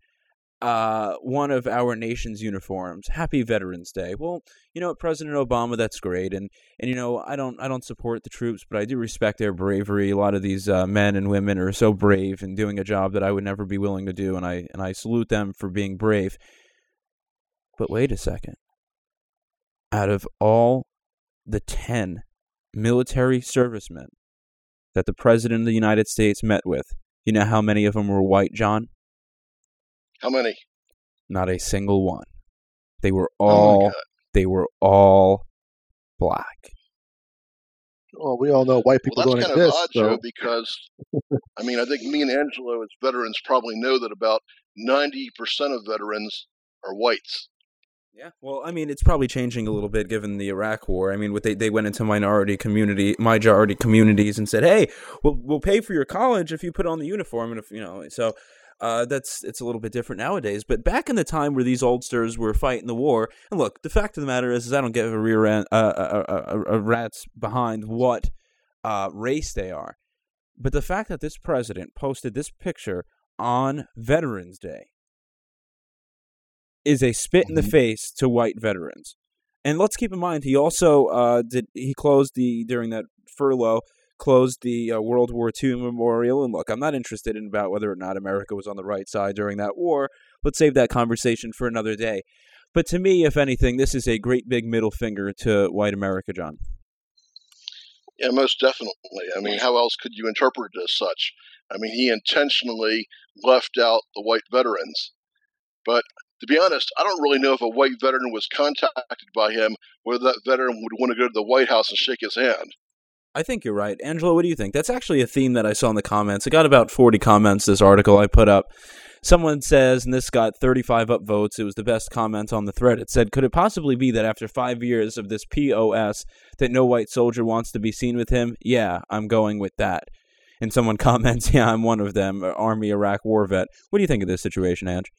uh, one of our nation's uniforms. Happy Veterans Day. Well, you know, President Obama, that's great, and and you know, I don't I don't support the troops, but I do respect their bravery. A lot of these uh, men and women are so brave and doing a job that I would never be willing to do, and I and I salute them for being brave. But wait a second. Out of all the ten military servicemen that the President of the United States met with, you know how many of them were white, John? How many? Not a single one. They were oh all oh they were all black. Well, we all know white people well, that's don't kind exist. Of odd, Joe, because I mean, I think me and Angelo, as veterans, probably know that about ninety percent of veterans are whites. Yeah, well, I mean, it's probably changing a little bit given the Iraq War. I mean, what they they went into minority community, majority communities, and said, "Hey, we'll we'll pay for your college if you put on the uniform." And if you know, so uh, that's it's a little bit different nowadays. But back in the time where these oldsters were fighting the war, and look, the fact of the matter is, is I don't give a rear end, uh, a, a, a, rat's behind what uh, race they are. But the fact that this president posted this picture on Veterans Day is a spit in the mm-hmm. face to white veterans. And let's keep in mind, he also uh, did he closed the during that furlough closed the uh, World War II memorial. And look, I'm not interested in about whether or not America was on the right side during that war. Let's save that conversation for another day. But to me, if anything, this is a great big middle finger to white America, John. Yeah, most definitely. I mean, how else could you interpret it as such? I mean, he intentionally left out the white veterans. But to be honest, I don't really know if a white veteran was contacted by him, whether that veteran would want to go to the White House and shake his hand. I think you're right. Angela, what do you think? That's actually a theme that I saw in the comments. I got about 40 comments this article I put up. Someone says, and this got 35 upvotes, it was the best comment on the thread. It said, could it possibly be that after five years of this POS that no white soldier wants to be seen with him? Yeah, I'm going with that. And someone comments, yeah, I'm one of them, Army Iraq war vet. What do you think of this situation, Ange?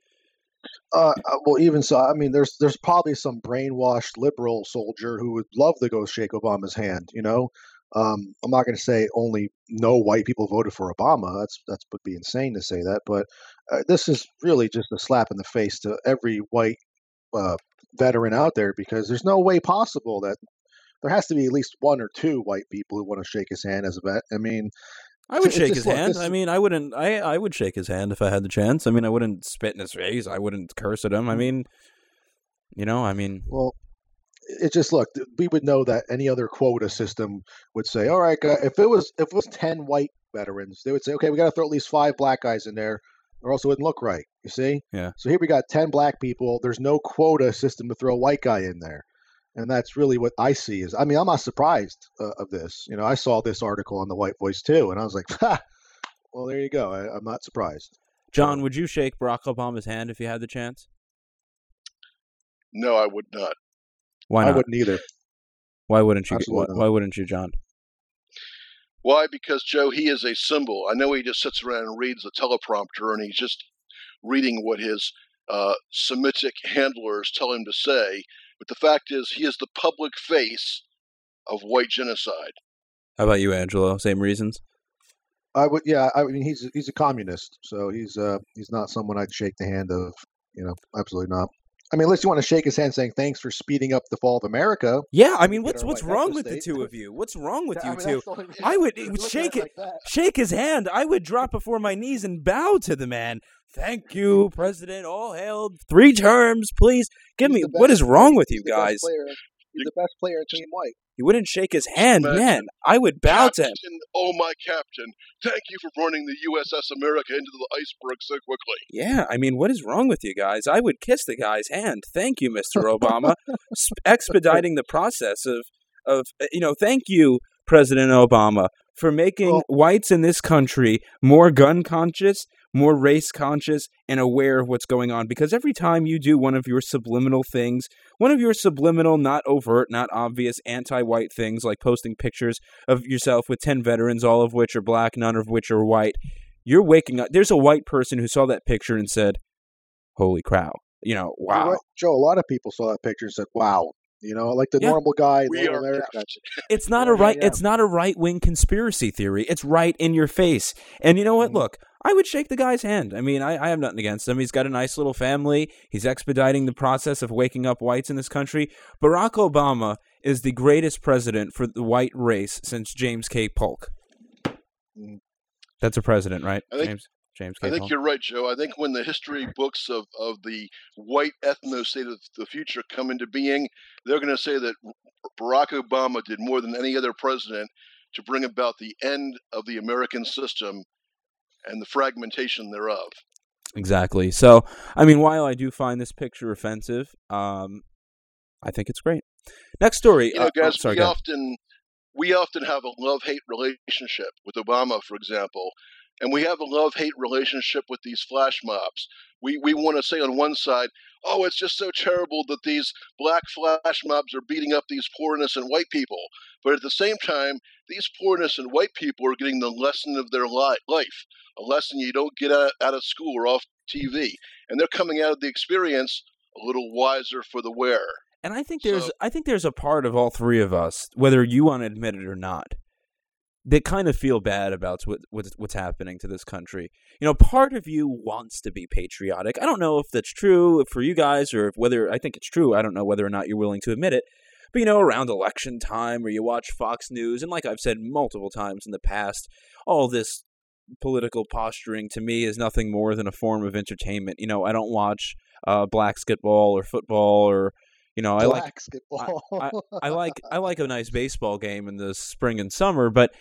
Uh, uh, well, even so, I mean, there's there's probably some brainwashed liberal soldier who would love to go shake Obama's hand, you know, um, I'm not going to say only no white people voted for Obama. That's that's would be insane to say that. But uh, this is really just a slap in the face to every white uh, veteran out there because there's no way possible that there has to be at least one or two white people who want to shake his hand as a vet. I mean, I would shake his look, hand. I mean, I wouldn't. I I would shake his hand if I had the chance. I mean, I wouldn't spit in his face. I wouldn't curse at him. I mm. mean, you know, I mean, well, it just looked we would know that any other quota system would say all right guy, if it was if it was 10 white veterans they would say okay we got to throw at least five black guys in there or else it wouldn't look right you see Yeah. so here we got 10 black people there's no quota system to throw a white guy in there and that's really what i see is i mean i'm not surprised uh, of this you know i saw this article on the white voice too and i was like ha, well there you go I, i'm not surprised John, would you shake Barack Obama's hand if you had the chance? No, I would not. Why i not? wouldn't either Why wouldn't you? Why, why wouldn't you, John? Why? Because Joe, he is a symbol. I know he just sits around and reads the teleprompter, and he's just reading what his uh, Semitic handlers tell him to say. But the fact is, he is the public face of white genocide. How about you, Angelo? Same reasons. I would, yeah. I mean, he's he's a communist, so he's uh he's not someone I'd shake the hand of. You know, absolutely not. I mean, unless you want to shake his hand, saying thanks for speeding up the fall of America. Yeah, I mean, what's what's wrong with the two of you? What's wrong with I you mean, two? only I would you it look would at shake it like shake his hand. I would drop before my knees and bow to the man. Thank you, President. All hail. Three terms, please. Give He's me. What is wrong with you guys? He's the best player in Team White. He wouldn't shake his hand, imagine- man. I would bow to him. Captain, oh my captain, thank you for running the USS America into the iceberg so quickly. Yeah, I mean, what is wrong with you guys? I would kiss the guy's hand. Thank you, Mr. Obama, expediting the process of of uh, you know. Thank you, President Obama, for making whites in this country more gun conscious, more race conscious, and aware of what's going on. Because every time you do one of your subliminal things, one of your subliminal, not overt, not obvious, anti-white things, like posting pictures of yourself with ten veterans, all of which are black, none of which are white you're waking up. There's a white person who saw that picture and said, "Holy cow!" You know, You're wow. right, Joe. A lot of people saw that picture and said, "Wow." You know, like the Yeah. normal guy, We normal are American guy. deaf. It's not a Yeah, yeah, right. yeah. It's not a right wing conspiracy theory. It's right in your face. And you know what? Mhm. Look, I would shake the guy's hand. I mean, I, I have nothing against him. He's got a nice little family. He's expediting the process of waking up whites in this country. Barack Obama is the greatest president for the white race since James K. Polk. That's a president, right? I think- James James K. I think Polk. you're right, Joe. I think when the history books of, of the white ethno state of the future come into being, they're going to say that Barack Obama did more than any other president to bring about the end of the American system and the fragmentation thereof. Exactly. So, I mean, while I do find this picture offensive, um, I think it's great. Next story. You know, uh, oh, guys, sorry, we often we often have a love hate relationship with Obama, for example, and we have a love hate relationship with these flash mobs. We we want to say on one side, oh, it's just so terrible that these black flash mobs are beating up these poor innocent white people, but at the same time, these poor innocent white people are getting the lesson of their li- life, a lesson you don't get out, out of school or off TV, and they're coming out of the experience a little wiser for the wear. And I think there's So- I think there's a part of all three of us, whether you want to admit it or not, that kind of feel bad about what, what's what's happening to this country. You know, part of you wants to be patriotic. I don't know if that's true for you guys or if whether I think it's true. I don't know whether or not you're willing to admit it. But you know, around election time or you watch Fox News and like I've said multiple times in the past, all this political posturing to me is nothing more than a form of entertainment. You know, I don't watch uh, black basketball or football or you know, I like Basketball. I like I like a nice baseball game in the spring and summer, but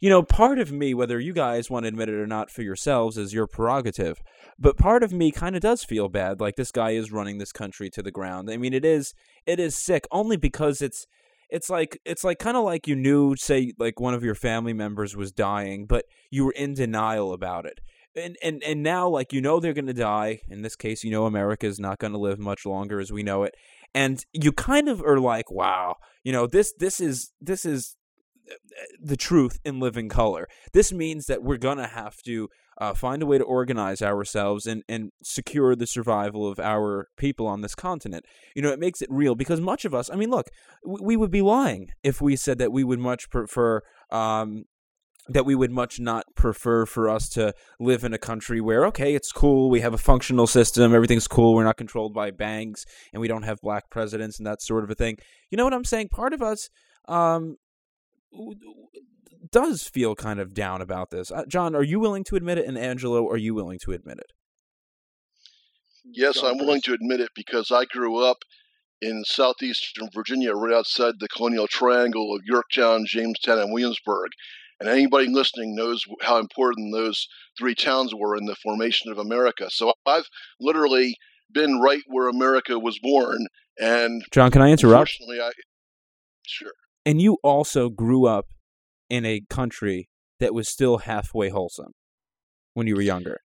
you know, part of me, whether you guys want to admit it or not for yourselves, is your prerogative. But part of me kind of does feel bad, like this guy is running this country to the ground. I mean, it is it is sick, only because it's it's like it's like kind of like you knew, say, like one of your family members was dying, but you were in denial about it. And and and now, like you know, they're going to die. In this case, you know, America is not going to live much longer as we know it and you kind of are like wow you know this this is this is the truth in living color. This means that we're gonna have to uh, find a way to organize ourselves and and secure the survival of our people on this continent. You know it makes it real because much of us i mean look we, would be lying if we said that we would much prefer um that we would much not prefer for us to live in a country where okay it's cool we have a functional system everything's cool we're not controlled by banks and we don't have black presidents and that sort of a thing. You know what i'm saying? Part of us um does feel kind of down about this uh, john are you willing to admit it and angelo are you willing to admit it Yes, Go I'm willing to admit it because I grew up in southeastern Virginia, right outside the colonial triangle of Yorktown, Jamestown, and Williamsburg. And anybody listening knows how important those three towns were in the formation of America. So I've literally been right where America was born. And John, can I interrupt? Unfortunately, I sure. And you also grew up in a country that was still halfway wholesome when you were younger.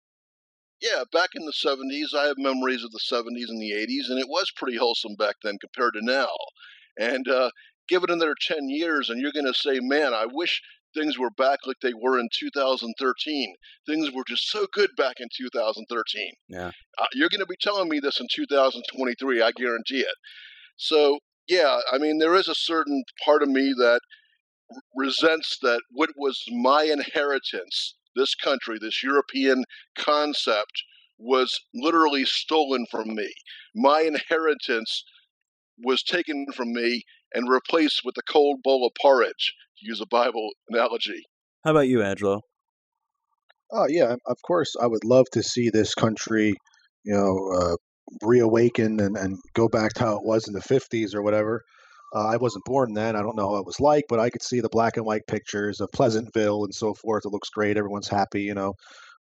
Yeah, back in the 70s, I have memories of the 70s and the 80s, and it was pretty wholesome back then compared to now. And uh, give it another 10 years, and you're going to say, man, I wish things were back like they were in 2013. Things were just so good back in 2013. Yeah. Uh, you're going to be telling me this in 2023, I guarantee it. So, yeah, I mean, there is a certain part of me that resents that what was my inheritance, this country, this European concept, was literally stolen from me. My inheritance was taken from me and replaced with a cold bowl of porridge, to use a Bible analogy. How about you, Angelo? Oh yeah, of course. I would love to see this country, you know, uh, reawaken and, and go back to how it was in the '50s or whatever. Uh, I wasn't born then. I don't know how it was like, but I could see the black and white pictures of Pleasantville and so forth. It looks great. Everyone's happy, you know.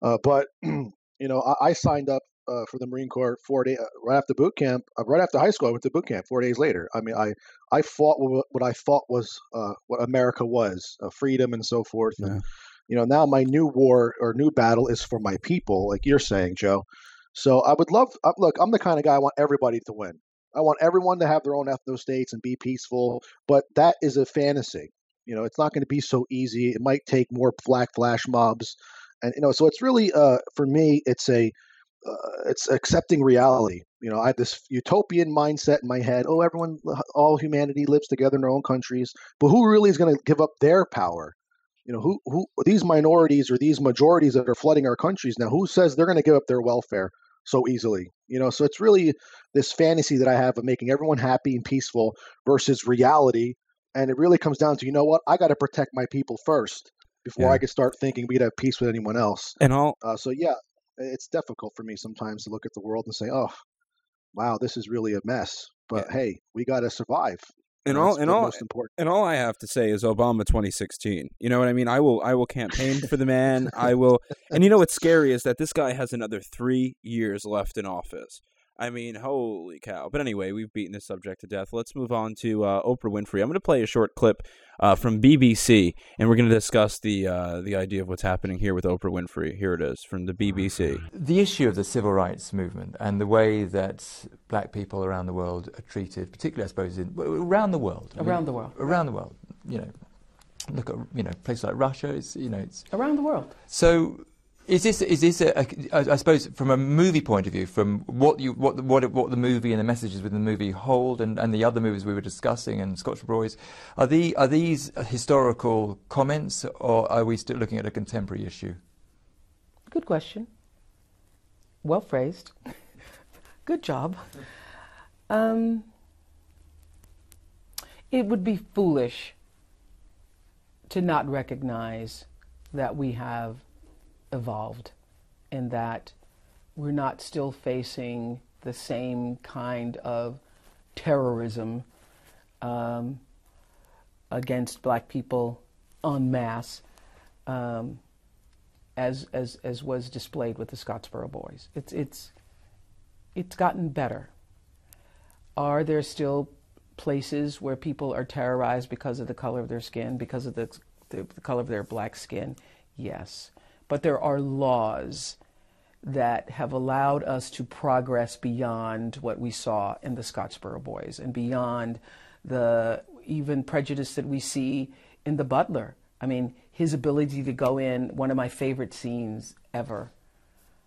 Uh, but you know, I, I signed up uh, for the Marine Corps four days right after boot camp. Uh, right after high school, I went to boot camp. Four days later, I mean, I I fought what, what I thought was uh, what America was, uh, freedom and so forth. Yeah. And you know, now my new war or new battle is for my people, like you're saying, Joe. So I would love. Uh, look, I'm the kind of guy I want everybody to win. I want everyone to have their own ethno states and be peaceful, but that is a fantasy. You know, it's not going to be so easy. It might take more black flash mobs, and you know, so it's really uh, for me, it's a uh, it's accepting reality. You know, I have this utopian mindset in my head. Oh, everyone, all humanity lives together in their own countries, but who really is going to give up their power? You know, who who these minorities or these majorities that are flooding our countries now? Who says they're going to give up their welfare so easily? You know, so it's really this fantasy that I have of making everyone happy and peaceful versus reality, and it really comes down to you know what? I got to protect my people first before Yeah. I can start thinking we'd have peace with anyone else. And all Uh, so yeah, it's difficult for me sometimes to look at the world and say, "Oh, wow, this is really a mess." But hey, we got to survive. And all and all most important. and all I have to say is Obama 2016. You know what I mean? I will I will campaign for the man. I will And you know what's scary is that this guy has another 3 years left in office. I mean, holy cow. But anyway, we've beaten this subject to death. Let's move on to uh, Oprah Winfrey. I'm going to play a short clip uh, from BBC, and we're going to discuss the uh, the idea of what's happening here with Oprah Winfrey. Here it is from the BBC. The issue of the civil rights movement and the way that black people around the world are treated, particularly, I suppose, in, around the world. I mean, Around the world. Around the world. You know, look at you know places like Russia. It's you know it's Around the world. so. Is this is this a, a, I suppose from a movie point of view, from what you what the- what what the movie and the messages within the movie hold, and, and the other movies we were discussing, and Scottsboro Boys, are the are these historical comments, or are we still looking at a contemporary issue? Good question. Well phrased. Good job. Um, it would be foolish to not recognize that we have evolved and that we're not still facing the same kind of terrorism um, against black people en masse um, as, as, as was displayed with the Scottsboro Boys. It's, it's, it's gotten better. Are there still places where people are terrorized because of the color of their skin, because of the, the, the color of their black skin? Yes. But there are laws that have allowed us to progress beyond what we saw in the Scottsboro Boys and beyond the even prejudice that we see in the butler. I mean, his ability to go in, one of my favorite scenes ever,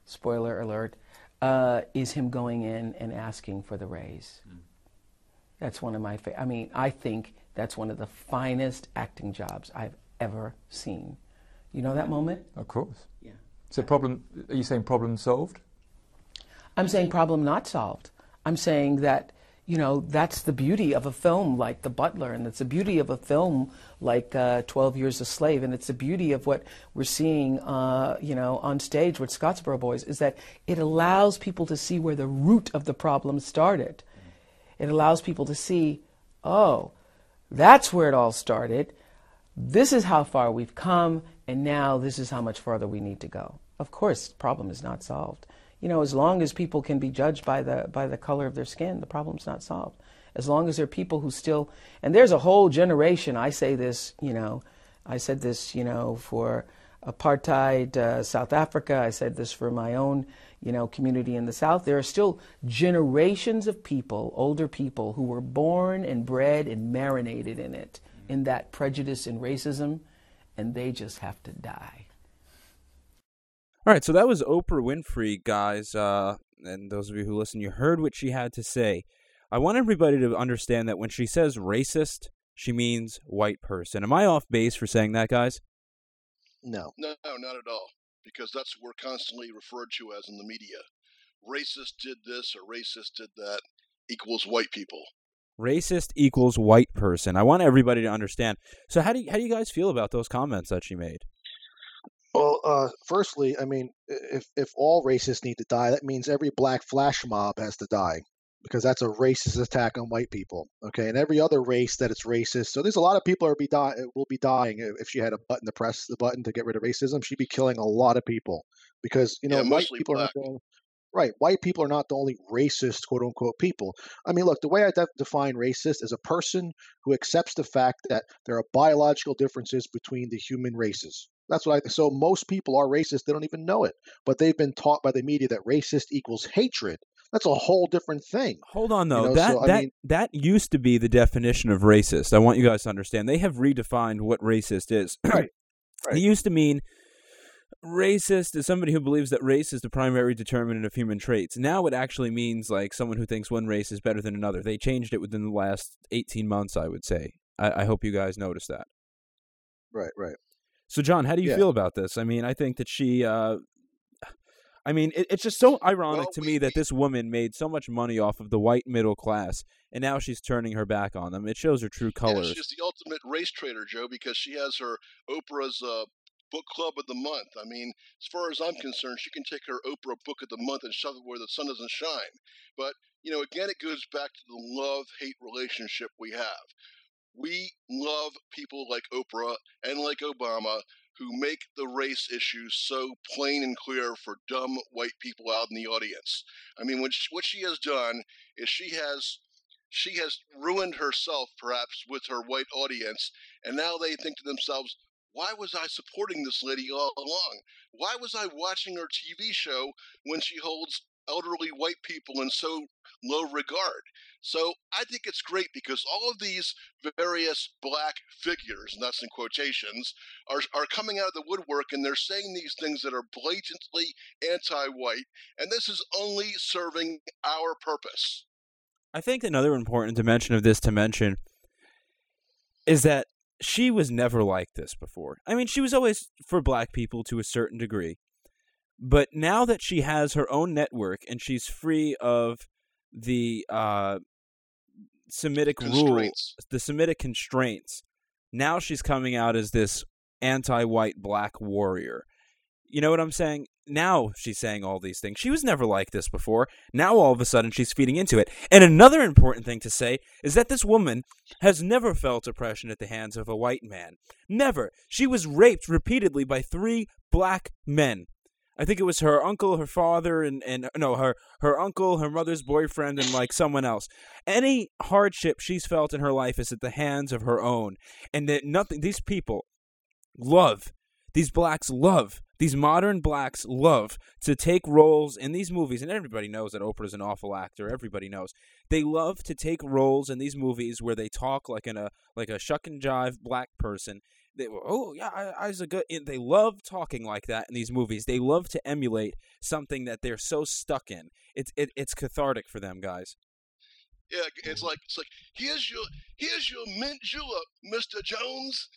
spoiler alert, uh, is him going in and asking for the raise. That's one of my favorite. I mean, I think that's one of the finest acting jobs I've ever seen. You know that moment? Of course. Yeah. So problem? Are you saying problem solved? I'm saying problem not solved. I'm saying that you know that's the beauty of a film like The Butler, and it's the beauty of a film like uh, Twelve Years a Slave, and it's the beauty of what we're seeing, uh, you know, on stage with Scottsboro Boys, is that it allows people to see where the root of the problem started. It allows people to see, oh, that's where it all started. This is how far we've come, and now this is how much farther we need to go. Of course, the problem is not solved. You know, as long as people can be judged by the by the color of their skin, the problem's not solved. As long as there are people who still, and there's a whole generation. I say this, you know, I said this, you know, for apartheid uh, South Africa. I said this for my own, you know, community in the South. There are still generations of people, older people, who were born and bred and marinated in it, in that prejudice and racism, and they just have to die. All right, so that was Oprah Winfrey, guys. Uh, and those of you who listen, you heard what she had to say. I want everybody to understand that when she says racist, she means white person. Am I off base for saying that, guys? No. No, no, not at all. Because that's what we're constantly referred to as in the media. Racist did this or racist did that equals white people. Racist equals white person. I want everybody to understand. So how do you, how do you guys feel about those comments that she made? Well, uh, firstly, I mean, if if all racists need to die, that means every black flash mob has to die because that's a racist attack on white people. Okay, and every other race that it's racist. So there's a lot of people are be die will be dying if she had a button to press the button to get rid of racism. She'd be killing a lot of people because you know Yeah, white people black. are not the only, right. White people are not the only racist quote unquote people. I mean, look, the way I de- define racist is a person who accepts the fact that there are biological differences between the human races. That's what I. So most people are racist. They don't even know it, but they've been taught by the media that racist equals hatred. That's a whole different thing. Hold on though. know, that so, that mean- that used to be the definition of racist. I want you guys to understand. They have redefined what racist is. Right, right. It used to mean racist is somebody who believes that race is the primary determinant of human traits. Now it actually means like someone who thinks one race is better than another. They changed it within the last 18 months, I would say. I, I hope you guys noticed that. Right, right. So, John, how do you Yeah. feel about this? I mean, I think that she. Uh, I mean, it, it's just so ironic Well, to me that this woman made so much money off of the white middle class, and now she's turning her back on them. It shows her true Yeah, colors. she's the ultimate race traitor, Joe, because she has her Oprah's uh, book club of the month. I mean, as far as I'm concerned, she can take her Oprah book of the month and shove it where the sun doesn't shine. But, you know, again, it goes back to the love hate relationship we have. We love people like Oprah and like Obama who make the race issues so plain and clear for dumb white people out in the audience. I mean, what she, what she has done is she has she has ruined herself perhaps with her white audience and now they think to themselves why was i supporting this lady all along? Why was i watching her tv show when she holds elderly white people in so low regard? So i think it's great because all of these various black figures and that's in quotations are, are coming out of the woodwork and they're saying these things that are blatantly anti-white and this is only serving our purpose. I think another important dimension of this to mention is that she was never like this before. I mean, she was always for black people to a certain degree. But now that she has her own network and she's free of the uh, Semitic rules, the Semitic constraints, now she's coming out as this anti-white black warrior. You know what I'm saying? Now she's saying all these things. She was never like this before. Now all of a sudden she's feeding into it. And another important thing to say is that this woman has never felt oppression at the hands of a white man. Never. She was raped repeatedly by three black men. I think it was her uncle, her father, and, and no, her her uncle, her mother's boyfriend, and like someone else. Any hardship she's felt in her life is at the hands of her own, and that nothing. These people love these blacks love these modern blacks love to take roles in these movies and everybody knows that oprah's an awful actor everybody knows. They love to take roles in these movies where they talk like in a uh, like a shuck and jive black person. They oh yeah I, I was a good they love talking like that in these movies. They love to emulate something that they're so stuck in. It's it, it's cathartic for them guys. Yeah, it's like it's like here's your here's your mint julep, Mister Jones.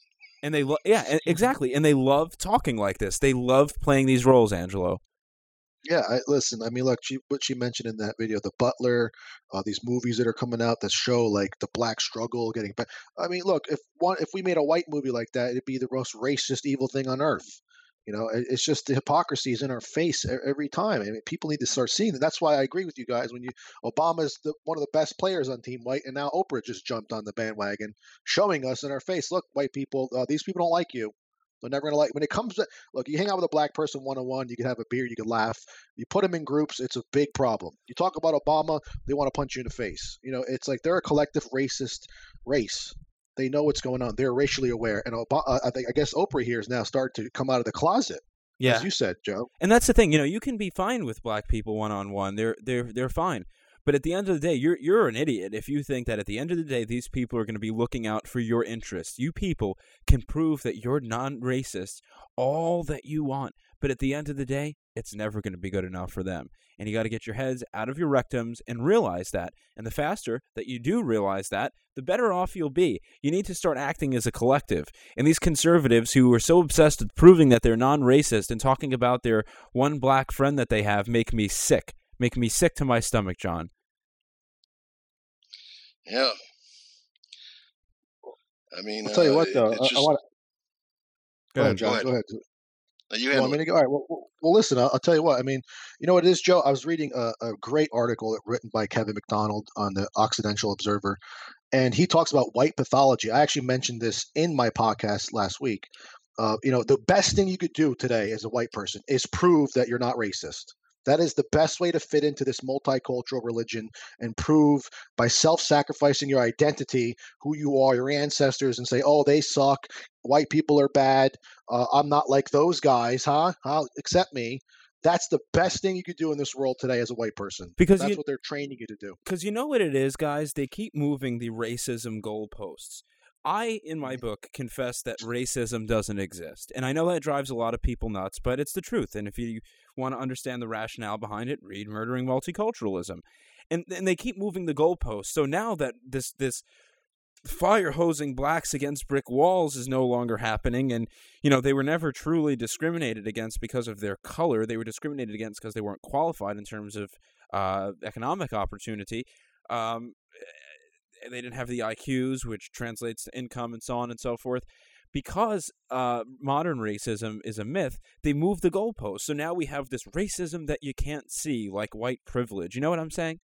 And they lo- yeah e- exactly and they love talking like this they love playing these roles angelo Yeah, I, listen. I mean, look, she, what she mentioned in that video, the Butler, uh, these movies that are coming out that show like the black struggle getting But I mean, look, if one, if we made a white movie like that, it'd be the most racist, evil thing on earth. You know, it's just the hypocrisy is in our face every time. I mean, people need to start seeing that. That's why I agree with you guys. When you Obama's the, one of the best players on Team White, and now Oprah just jumped on the bandwagon, showing us in our face, look, white people, uh, these people don't like you. They're never gonna like. When it comes to look, you hang out with a black person one on one, you can have a beer, you can laugh. You put them in groups, it's a big problem. You talk about Obama, they want to punch you in the face. You know, it's like they're a collective racist race. They know what's going on. They're racially aware, and Obama, uh, I think I guess Oprah here is now starting to come out of the closet, Yeah, as you said, Joe. and that's the thing. You know, you can be fine with black people one on one. They're they're they're fine. But at the end of the day, you're you're an idiot if you think that at the end of the day these people are going to be looking out for your interests. You people can prove that you're non-racist all that you want, but at the end of the day, it's never going to be good enough for them. And you got to get your heads out of your rectums and realize that. And the faster that you do realize that, the better off you'll be. You need to start acting as a collective. And these conservatives who are so obsessed with proving that they're non-racist and talking about their one black friend that they have make me sick. Make me sick to my stomach, John. Yeah. I mean, I'll tell you uh, what, though, it's I, just, I want Go to. ahead. John, Go ahead. go ahead. You You want handle me it. to go? All right. Well, well, well listen. I'll, I'll tell you what. I mean, you know what it is, Joe. I was reading a, a great article written by Kevin MacDonald on the Occidental Observer, and he talks about white pathology. I actually mentioned this in my podcast last week. Uh, you know, the best thing you could do today as a white person is prove that you're not racist. That is the best way to fit into this multicultural religion and prove by self sacrificing your identity, who you are, your ancestors, and say, oh, they suck. White people are bad. Uh, I'm not like those guys, huh? Huh? Accept me. That's the best thing you could do in this world today as a white person. Because that's you- what they're training you to do. Because you know what it is, guys? They keep moving the racism goalposts. I, in Mm-hmm. my book, confess that racism doesn't exist. And I know that drives a lot of people nuts, but it's the truth. And if you want to understand the rationale behind it, read Murdering Multiculturalism. And, and they keep moving the goalposts. So now that this, this fire hosing blacks against brick walls is no longer happening and you know they were never truly discriminated against because of their color they were discriminated against because they weren't qualified in terms of uh, economic opportunity um, eh, they didn't have the IQs which translates to income and so on and so forth because uh, modern racism is a myth they move the goalposts so now we have this racism that you can't see like white privilege you know what i'm saying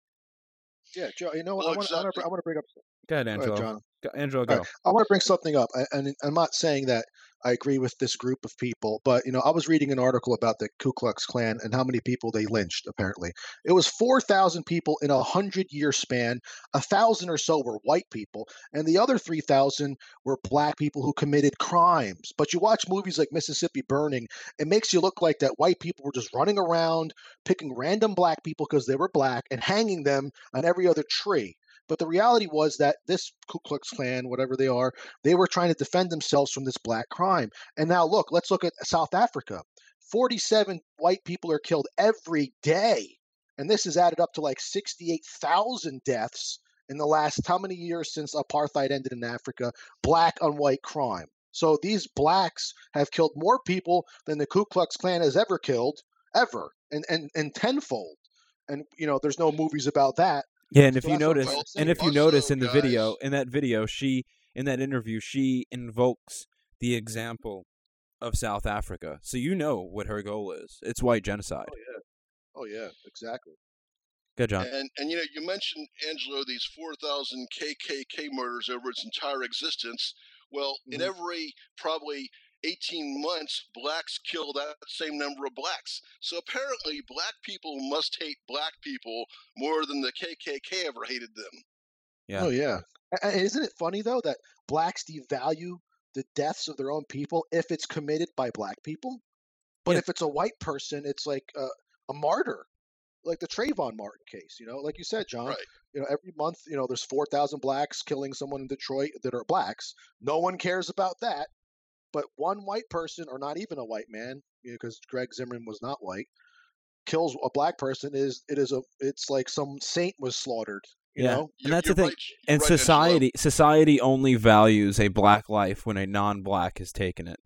Yeah, Joe. You know what? Well, I want to exactly. To bring up. go ahead Go angelo ahead, John. Go- angelo go right. I want to bring something up, a- and I'm not saying that I agree with this group of people, but you know, I was reading an article about the Ku Klux Klan and how many people they lynched. Apparently, it was four thousand people in a hundred-year span. A thousand or so were white people, and the other three thousand were black people who committed crimes. But you watch movies like Mississippi Burning, it makes you look like that white people were just running around picking random black people because they were black and hanging them on every other tree. But the reality was that this Ku Klux Klan, whatever they are, they were trying to defend themselves from this black crime. And now look, let's look at South Africa. 47 white people are killed every day. And this has added up to like 68,000 deaths in the last how many years since apartheid ended in Africa? Black on white crime. So these blacks have killed more people than the Ku Klux Klan has ever killed, ever, and, and, and tenfold. And, you know, there's no movies about that. Yeah, and if you that's what I'm notice, and if you Also, notice in the guys- video, in that video, she in that interview, she invokes the example of South Africa. So you know what her goal is. It's white genocide. Oh, yeah, exactly. Good, John. And and you know, you mentioned Angelo these four thousand KKK murders over its entire existence. Well, in Mhm. every probably eighteen months, blacks kill that same number of blacks. So apparently, black people must hate black people more than the KKK ever hated them. Yeah. Oh yeah. And isn't it funny though that blacks devalue the deaths of their own people if it's committed by black people, but Yeah. if it's a white person, it's like a, a martyr, like the Trayvon Martin case. You know, like you said, John. Right. You know, every month, you know, there's four thousand blacks killing someone in Detroit that are blacks. No one cares about that, but one white person, or not even a white man, because Greg Zimmerman was not white, kills a black person. Is it is a it's like some saint was slaughtered. You Yeah. know. And You're- that's the you're thing. right, you're And right, Angelo. society society only values a black life when a non-black has taken it.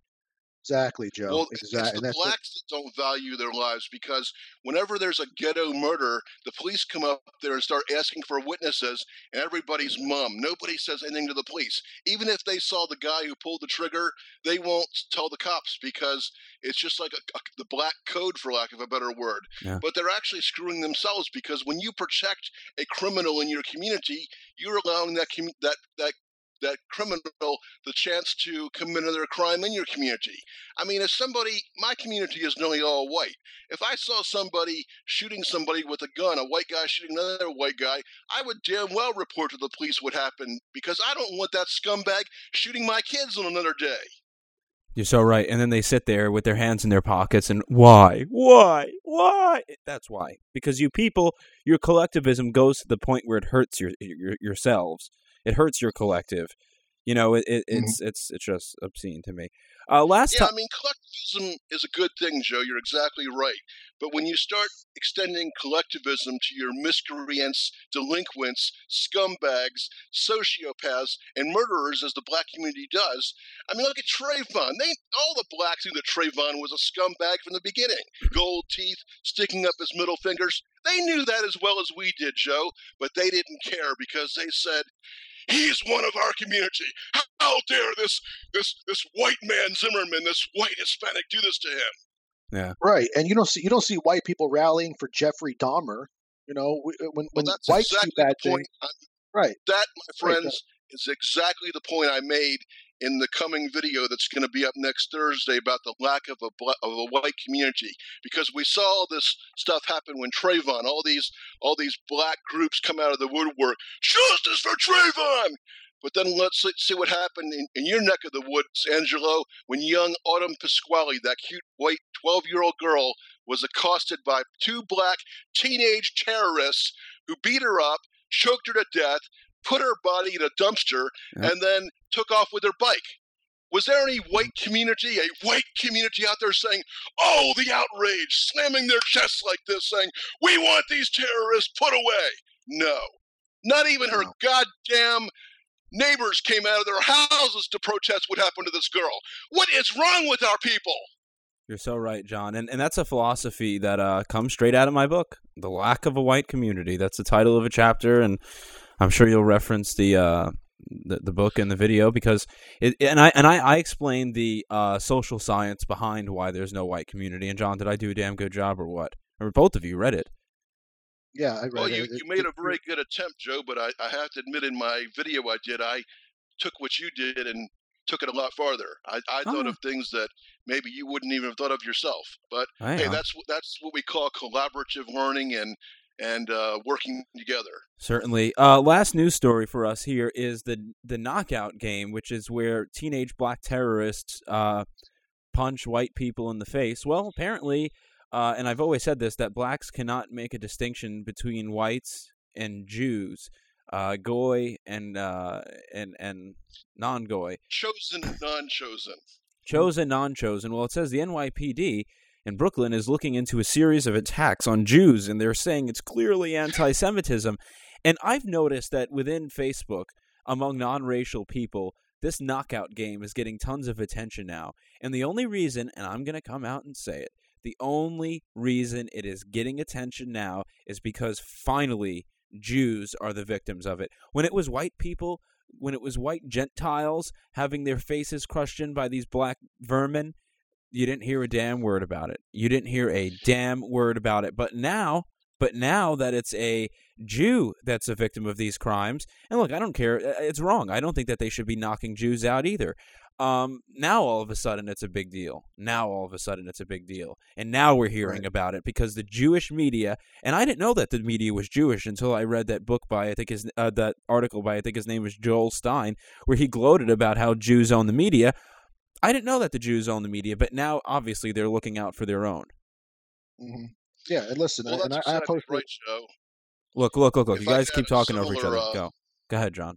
Exactly, Joe. Well, exactly. it's the blacks that don't value their lives because whenever there's a ghetto murder, the police come up there and start asking for witnesses, and everybody's mum. Nobody says anything to the police. Even if they saw the guy who pulled the trigger, they won't tell the cops because it's just like a, a- the black code, for lack of a better word. Yeah. But they're actually screwing themselves because when you protect a criminal in your community, you're allowing that commu- that that that criminal the chance to commit another crime in your community. I mean, if somebody, my community is nearly all white. If I saw somebody shooting somebody with a gun, a white guy shooting another white guy, I would damn well report to the police what happened because I don't want that scumbag shooting my kids on another day. You're so right. And then they sit there with their hands in their pockets and why? Why? Why? That's why. Because you people, your collectivism goes to the point where it hurts your, your yourselves. It hurts your collective. You know, it, it it's it's it's just obscene to me. Uh, last Yeah, time, I mean, collectivism is a good thing, Joe. You're exactly right. But when you start extending collectivism to your miscreants, delinquents, scumbags, sociopaths, and murderers, as the black community does, I mean, look at Trayvon. They all the blacks knew that Trayvon was a scumbag from the beginning. Gold teeth, sticking up his middle fingers. They knew that as well as we did, Joe. But they didn't care because they said. He's one of our community. How dare this this this white man Zimmerman, this white Hispanic, do this to him? Yeah, right, and you don't see you don't see white people rallying for Jeffrey Dahmer. You know, we- uh, when Well, when that's whites exactly do bad the point. things, right? That, my Right, friends, is exactly the point I made in the coming video that's going to be up next Thursday about the lack of a bla- of a white community. Because we saw all this stuff happen when Trayvon, all these all these black groups come out of the woodwork, justice for Trayvon. But then let's see- see what happened in, in your neck of the woods, Angelo, when young Autumn Pasquale, that cute white 12 year old girl, was accosted by two black teenage terrorists who beat her up, choked her to death, put her body in a dumpster, Yeah. and then took off with her bike. Was there any white community, a white community out there saying, oh, the outrage, slamming their chests like this, saying, we want these terrorists put away? No. Not even her goddamn neighbors came out of their houses to protest what happened to this girl. What is wrong with our people? You're so right, John, and and that's a philosophy that uh, comes straight out of my book, "The Lack of a White Community." That's the title of a chapter, and I'm sure you'll reference the uh, the, the book and the video because it and I and I, I explained the uh, social science behind why there's no white community. And John, did I do a damn good job or what? Or both of you read it? Yeah, I read Well, you, It- you made a very good attempt, Joe, but I, I have to admit in my video I did, I took what you did and took it a lot farther. I, I thought Oh. of things that maybe you wouldn't even have thought of yourself. But I hey, know. that's that's what we call collaborative learning and and uh, working together. Certainly. Uh, last news story for us here is the the knockout game, which is where teenage black terrorists uh, punch white people in the face. Well, apparently, uh, and I've always said this, that blacks cannot make a distinction between whites and Jews, uh, goy and uh, and and non-goy, Chosen non-chosen. chosen, non-chosen. Well, it says the NYPD in Brooklyn is looking into a series of attacks on Jews, and they're saying it's clearly anti-Semitism. And I've noticed that within Facebook, among non-racial people, this knockout game is getting tons of attention now. And the only reason, and I'm going to come out and say it, the only reason it is getting attention now is because finally Jews are the victims of it. When it was white people, when it was white Gentiles having their faces crushed in by these black vermin, you didn't hear a damn word about it. You didn't hear a damn word about it. But now, but now that it's a Jew that's a victim of these crimes, and look, I don't care. uh, It's wrong. I don't think that they should be knocking Jews out either. Um, now all of a sudden it's a big deal. Now all of a sudden it's a big deal, and now we're hearing Right. about it because the Jewish media. And I didn't know that the media was Jewish until I read that book by I think his uh, that article by I think his name was Joel Stein, where he gloated about how Jews own the media. I didn't know that the Jews own the media, but now obviously they're looking out for their own. Mhm. Yeah, and listen, Well, and I, I exactly posted. right, Joe. Look, look, look, look! If You guys keep a talking over each other. uh, Go, go ahead, John.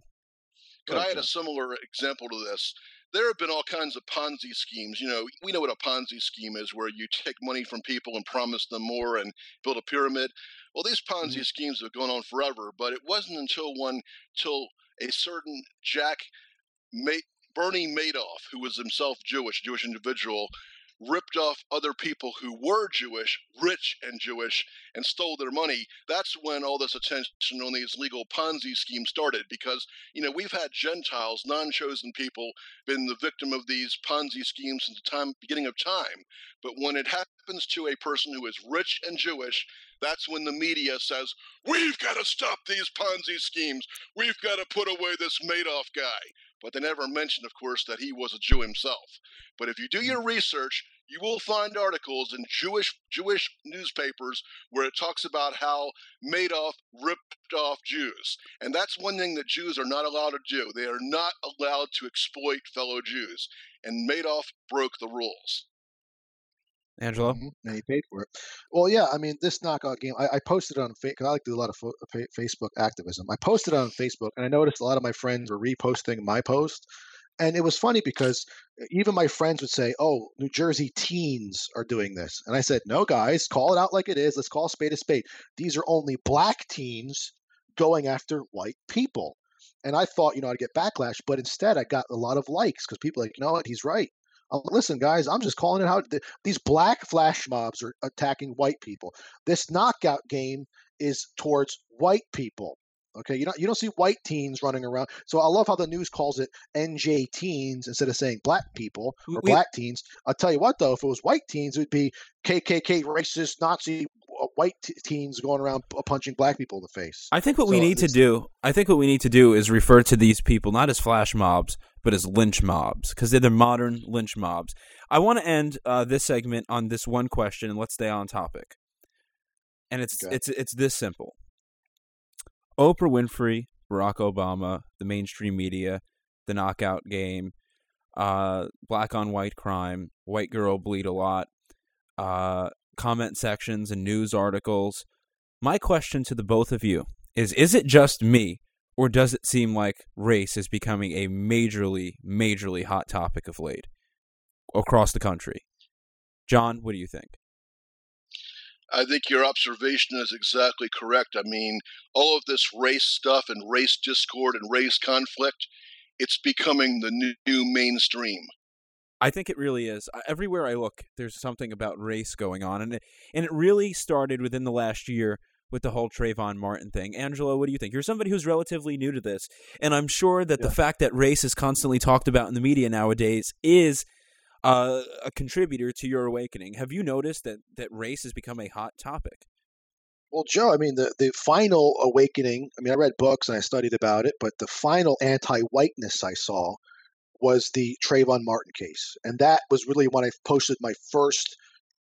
Could Go I ahead, add a similar example to this? There have been all kinds of Ponzi schemes. You know, we know what a Ponzi scheme is, where you take money from people and promise them more and build a pyramid. Well, these Ponzi Mhm. schemes have gone on forever, but it wasn't until one, till a certain Jack Ma- Bernie Madoff, who was himself Jewish, Jewish individual, ripped off other people who were Jewish, rich and Jewish, and stole their money, that's when all this attention on these legal Ponzi schemes started. Because, you know, we've had Gentiles, non chosen people, been the victim of these Ponzi schemes since the time beginning of time. But when it happens to a person who is rich and Jewish, that's when the media says, We've got to stop these Ponzi schemes. We've got to put away this Madoff guy. But they never mention, of course, that he was a Jew himself. But if you do your research, you will find articles in Jewish Jewish newspapers where it talks about how Madoff ripped off Jews. And that's one thing that Jews are not allowed to do. They are not allowed to exploit fellow Jews. And Madoff broke the rules. Angelo? Mhm, And he paid for it. Well, yeah, I mean, this knockout game, I, I posted it on Facebook. Because I like to do a lot of fo- fa- Facebook activism. I posted it on Facebook, and I noticed a lot of my friends were reposting my post. And it was funny because even my friends would say, "Oh, New Jersey teens are doing this," and I said, "No, guys, call it out like it is. Let's call a spade a spade. These are only black teens going after white people." And I thought, you know, I'd get backlash, but instead, I got a lot of likes because people like, you know what, he's right. I'm, listen, guys, I'm just calling it out. Th- These black flash mobs are attacking white people. This knockout game is towards white people. Okay, you don't you don't see white teens running around. So I love how the news calls it NJ teens instead of saying black people or We- black teens. I'll tell you what though, if it was white teens, it would be KKK, racist, Nazi, uh, white t- teens going around p- punching black people in the face. I think what we need to do, I think what we need to do is refer to these people not as flash mobs, but as lynch mobs, because they're the modern lynch mobs. I want to end uh, this segment on this one question, and let's stay on topic. And it's Okay. it's it's this simple: Oprah Winfrey, Barack Obama, the mainstream media, the knockout game, uh, black on white crime, white girl bleed a lot, uh, comment sections and news articles. My question to the both of you is is it just me or does it seem like race is becoming a majorly majorly hot topic of late across the country john what do you think I think your observation is exactly correct. I mean, all of this race stuff and race discord and race conflict, it's becoming the new, mainstream. I think it really is everywhere i look there's something about race going on and it, and it really started within the last year with the whole Trayvon Martin thing. Angelo, what do you think? You're somebody who's relatively new to this, and I'm sure that the fact that race is constantly talked about in the media nowadays is uh, a contributor to your awakening. Have you noticed that that race has become a hot topic? Well, Joe, I mean, the, the final awakening, I mean, I read books and I studied about it, but the final anti whiteness I saw was the Trayvon Martin case. And that was really when I posted my first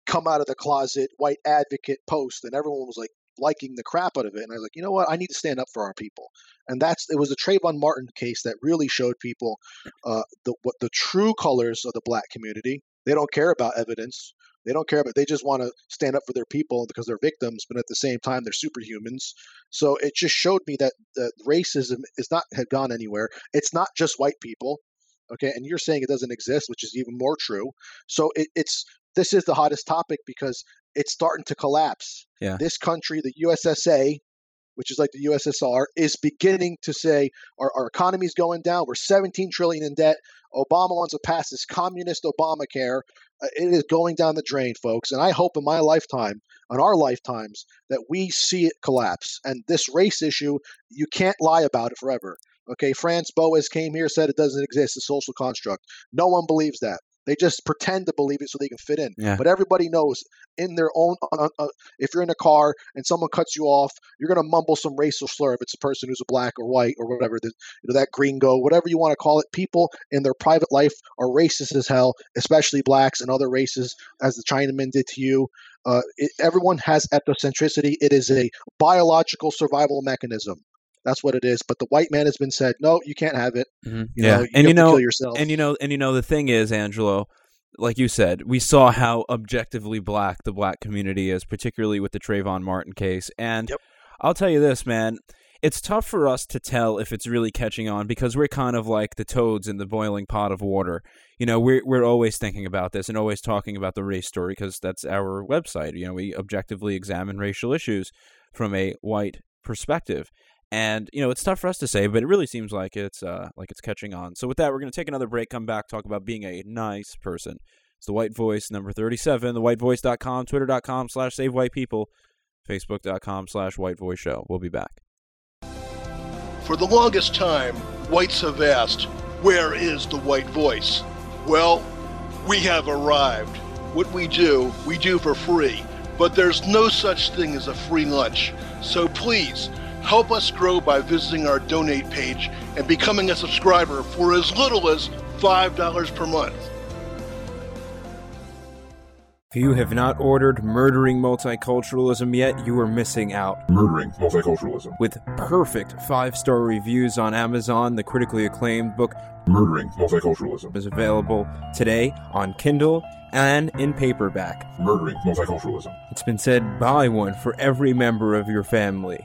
come out of the closet white advocate post. And everyone was like liking the crap out of it. And I was like, you know what? I need to stand up for our people. And that's it was the Trayvon Martin case that really showed people uh, the what the true colors of the black community. They don't care about evidence. They don't care about. They just want to stand up for their people because they're victims, but at the same time they're superhumans. So it just showed me that that racism is not had gone anywhere. It's not just white people, okay. And you're saying it doesn't exist, which is even more true. So it, it's this is the hottest topic because it's starting to collapse. Yeah. This country, the USSA, which is like the USSR, is beginning to say our, our economy's going down. We're 17 trillion in debt. Obama wants to pass this communist Obamacare. Uh, it is going down the drain, folks. And I hope in my lifetime, on our lifetimes, that we see it collapse. And this race issue, you can't lie about it forever. Okay, Franz Boas came here, said it doesn't exist, a social construct. No one believes that. They just pretend to believe it so they can fit in. Yeah. But everybody knows in their own, uh, uh, if you're in a car and someone cuts you off, you're going to mumble some racial slur if it's a person who's a black or white or whatever, the, you know, that gringo, whatever you want to call it. People in their private life are racist as hell, especially blacks and other races, as the Chinaman did to you. Uh, it, everyone has ethnocentricity. It is a biological survival mechanism. That's what it is. But the white man has been said, no, you can't have it. Mm-hmm. You yeah, know, you and you to know, kill yourself. and you know, and you know, the thing is, Angelo, like you said, we saw how objectively black the black community is, particularly with the Trayvon Martin case. And Yep. I'll tell you this, man, it's tough for us to tell if it's really catching on because we're kind of like the toads in the boiling pot of water. You know, we're we're always thinking about this and always talking about the race story because that's our website. You know, we objectively examine racial issues from a white perspective. And you know, it's tough for us to say, but it really seems like it's uh, like it's catching on. So with that, we're going to take another break, come back, talk about being a nice person. It's the White Voice number 37, the white thewhitevoice.com, twitter.com slash save white people, facebook.com slash white voice show. We'll be back. For the longest time, whites have asked, where is the white voice? Well, we have arrived. What we do, we do for free. But there's no such thing as a free lunch. So please, help us grow by visiting our donate page and becoming a subscriber for as little as $5 per month. If you have not ordered Murdering Multiculturalism yet, you are missing out. Murdering multiculturalism. With perfect five star reviews on Amazon, the critically acclaimed book Murdering multiculturalism. is available today on Kindle and in paperback. Murdering multiculturalism. It's been said buy one for every member of your family.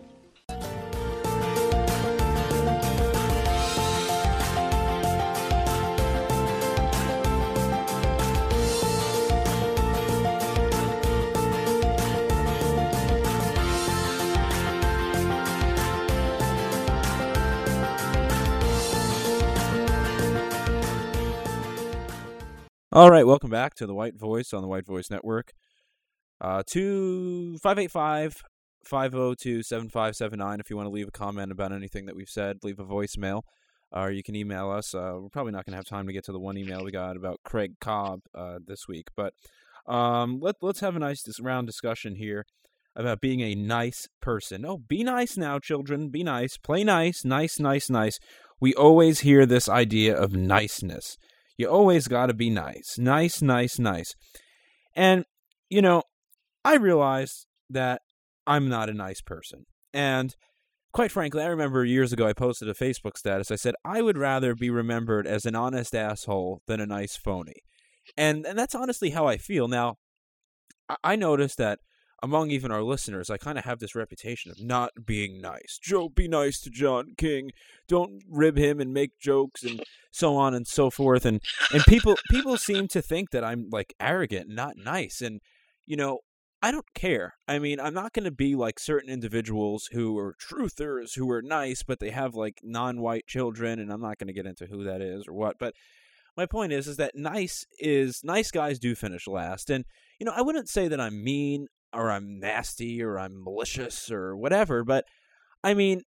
All right, welcome back to the White Voice on the White Voice Network. Uh, two five eight five five zero two seven five seven nine. If you want to leave a comment about anything that we've said, leave a voicemail, or you can email us. Uh, we're probably not going to have time to get to the one email we got about Craig Cobb uh, this week, but um, let let's have a nice round discussion here about being a nice person. Oh, be nice now, children. Be nice. Play nice. Nice. Nice. Nice. We always hear this idea of niceness. You always got to be nice. Nice, nice, nice. And, you know, I realize that I'm not a nice person. And quite frankly, I remember years ago I posted a Facebook status. I said, I would rather be remembered as an honest asshole than a nice phony. And, and that's honestly how I feel. Now, I, I noticed that among even our listeners, I kind of have this reputation of not being nice. Joe, be nice to John King. Don't rib him and make jokes and so on and so forth. And and people people seem to think that I'm like arrogant, not nice. And you know, I don't care. I mean, I'm not going to be like certain individuals who are truthers who are nice, but they have like non-white children, and I'm not going to get into who that is or what. But my point is, is that nice is nice guys do finish last, and you know, I wouldn't say that I'm mean or I'm nasty or I'm malicious or whatever, but I mean,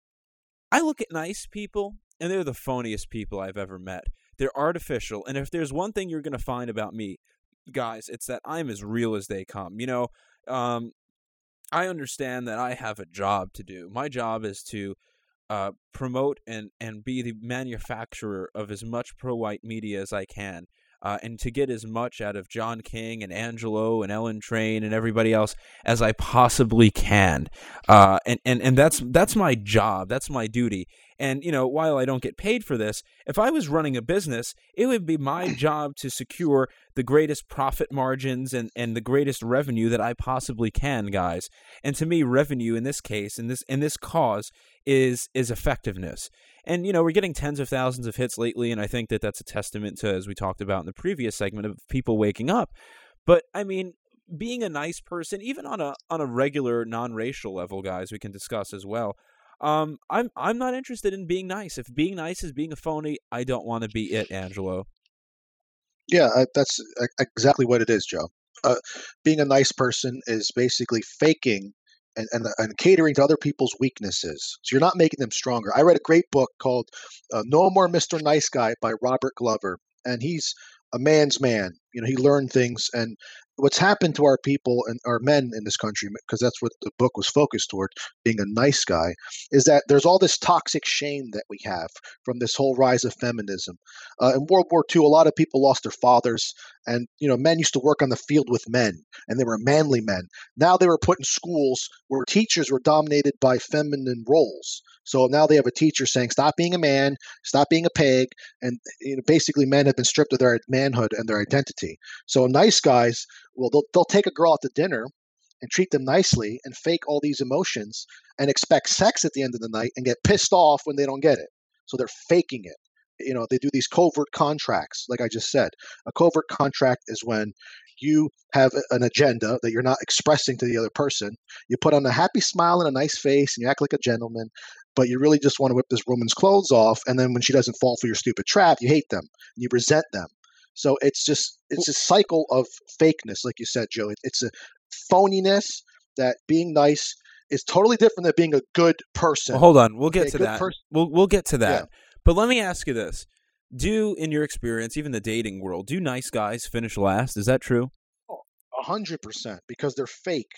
I look at nice people and they're the phoniest people I've ever met. They're artificial, and if there's one thing you're going to find about me, guys, it's that I'm as real as they come. You know, um, I understand that I have a job to do. My job is to uh, promote and, and be the manufacturer of as much pro-white media as I can uh, and to get as much out of John King and Angelo and Ellen Train and everybody else as I possibly can. Uh, and, and, and that's that's my job. That's my duty. And, you know, while I don't get paid for this, if I was running a business, it would be my job to secure the greatest profit margins and, and the greatest revenue that I possibly can, guys. And to me, revenue in this case, in this in this cause, is is effectiveness. And, you know, we're getting tens of thousands of hits lately, and I think that that's a testament to, as we talked about in the previous segment, of people waking up. But, I mean, being a nice person, even on a on a regular non-racial level, guys, we can discuss as well. Um, I'm I'm not interested in being nice. If being nice is being a phony, I don't want to be it, Angelo. Yeah, uh, that's exactly what it is, Joe. Uh, being a nice person is basically faking and, and, and catering to other people's weaknesses. So you're not making them stronger. I read a great book called uh, No More Mr. Nice Guy by Robert Glover, and he's a man's man. You know, he learned things, and what's happened to our people and our men in this country, because that's what the book was focused toward, being a nice guy, is that there's all this toxic shame that we have from this whole rise of feminism. Uh, in World War II, a lot of people lost their fathers, and you know, men used to work on the field with men, and they were manly men. Now they were put in schools where teachers were dominated by feminine roles. So now they have a teacher saying, "Stop being a man, stop being a pig," and you know, basically, men have been stripped of their manhood and their identity. So nice guys, well, they'll, they'll take a girl out to dinner and treat them nicely and fake all these emotions and expect sex at the end of the night and get pissed off when they don't get it. So they're faking it. You know, they do these covert contracts, like I just said. A covert contract is when you have an agenda that you're not expressing to the other person. You put on a happy smile and a nice face and you act like a gentleman, but you really just want to whip this woman's clothes off. And then when she doesn't fall for your stupid trap, you hate them, and you resent them. So it's just it's a cycle of fakeness, like you said, Joe. It's a phoniness that being nice is totally different than being a good person. Well, hold on, we'll get Okay, to that. we'll we'll get to that. Yeah. But let me ask you this: Do, in your experience, even the dating world, do nice guys finish last? Is that true? A hundred percent because they're fake.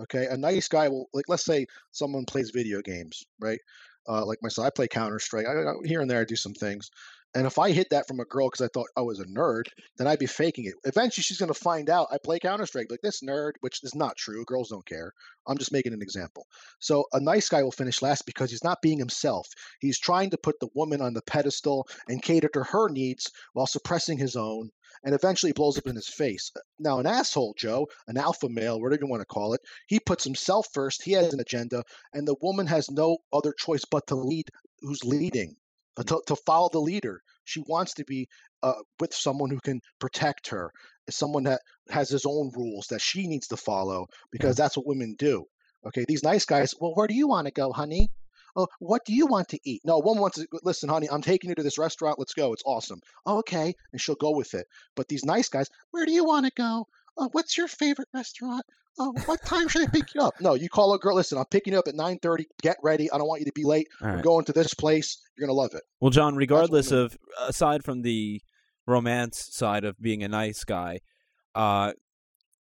Okay, a nice guy will like. Let's say someone plays video games, right? Uh, like myself, I play Counter Strike. I, I, here and there, I do some things. And if I hit that from a girl because I thought I was a nerd, then I'd be faking it. Eventually, she's going to find out I play Counter Strike. Like this nerd, which is not true. Girls don't care. I'm just making an example. So a nice guy will finish last because he's not being himself. He's trying to put the woman on the pedestal and cater to her needs while suppressing his own and eventually it blows up in his face. Now, an asshole, Joe, an alpha male, whatever you want to call it, he puts himself first. He has an agenda, and the woman has no other choice but to lead who's leading, to, to follow the leader. She wants to be uh, with someone who can protect her, someone that has his own rules that she needs to follow, because that's what women do. Okay, these nice guys, well, where do you want to go, honey? Oh, what do you want to eat? No, one wants to listen, honey. I'm taking you to this restaurant. Let's go. It's awesome. Oh, okay, and she'll go with it. But these nice guys, where do you want to go? Oh, what's your favorite restaurant? Oh, what time should I pick you up? No, you call a girl. Listen, I'm picking you up at 9:30. Get ready. I don't want you to be late. All We're right. going to this place. You're gonna love it. Well, John, regardless of aside from the romance side of being a nice guy, uh,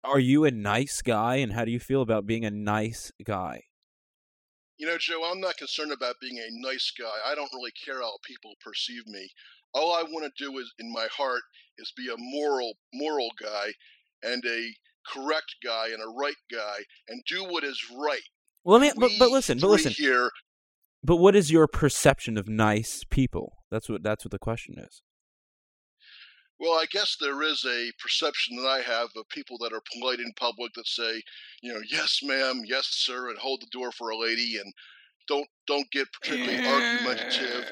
are you a nice guy, and how do you feel about being a nice guy? You know, Joe, I'm not concerned about being a nice guy. I don't really care how people perceive me. All I want to do is, in my heart, is be a moral, moral guy, and a correct guy, and a right guy, and do what is right. Well, let me. But, but listen, but listen. here. But what is your perception of nice people? That's what that's what the question is. Well, I guess there is a perception that I have of people that are polite in public that say, you know, yes, ma'am, yes, sir, and hold the door for a lady, and don't don't get particularly eh, argumentative.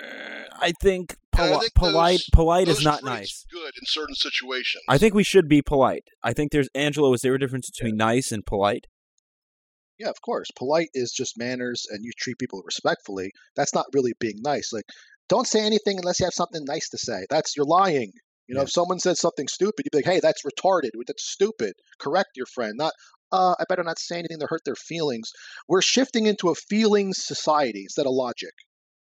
I think, poli- polite those- polite is not nice. Good in certain situations. I think we should be polite. I think there's Angelo. Is there a difference between nice and polite? Yeah, of course. Polite is just manners, and you treat people respectfully. That's not really being nice. Like, don't say anything unless you have something nice to say. That's you're lying. You know, Yeah. if someone says something stupid, you'd be like, "Hey, that's retarded. That's stupid." Correct your friend. Not, uh, I better not say anything to hurt their feelings. We're shifting into a feelings society instead of logic.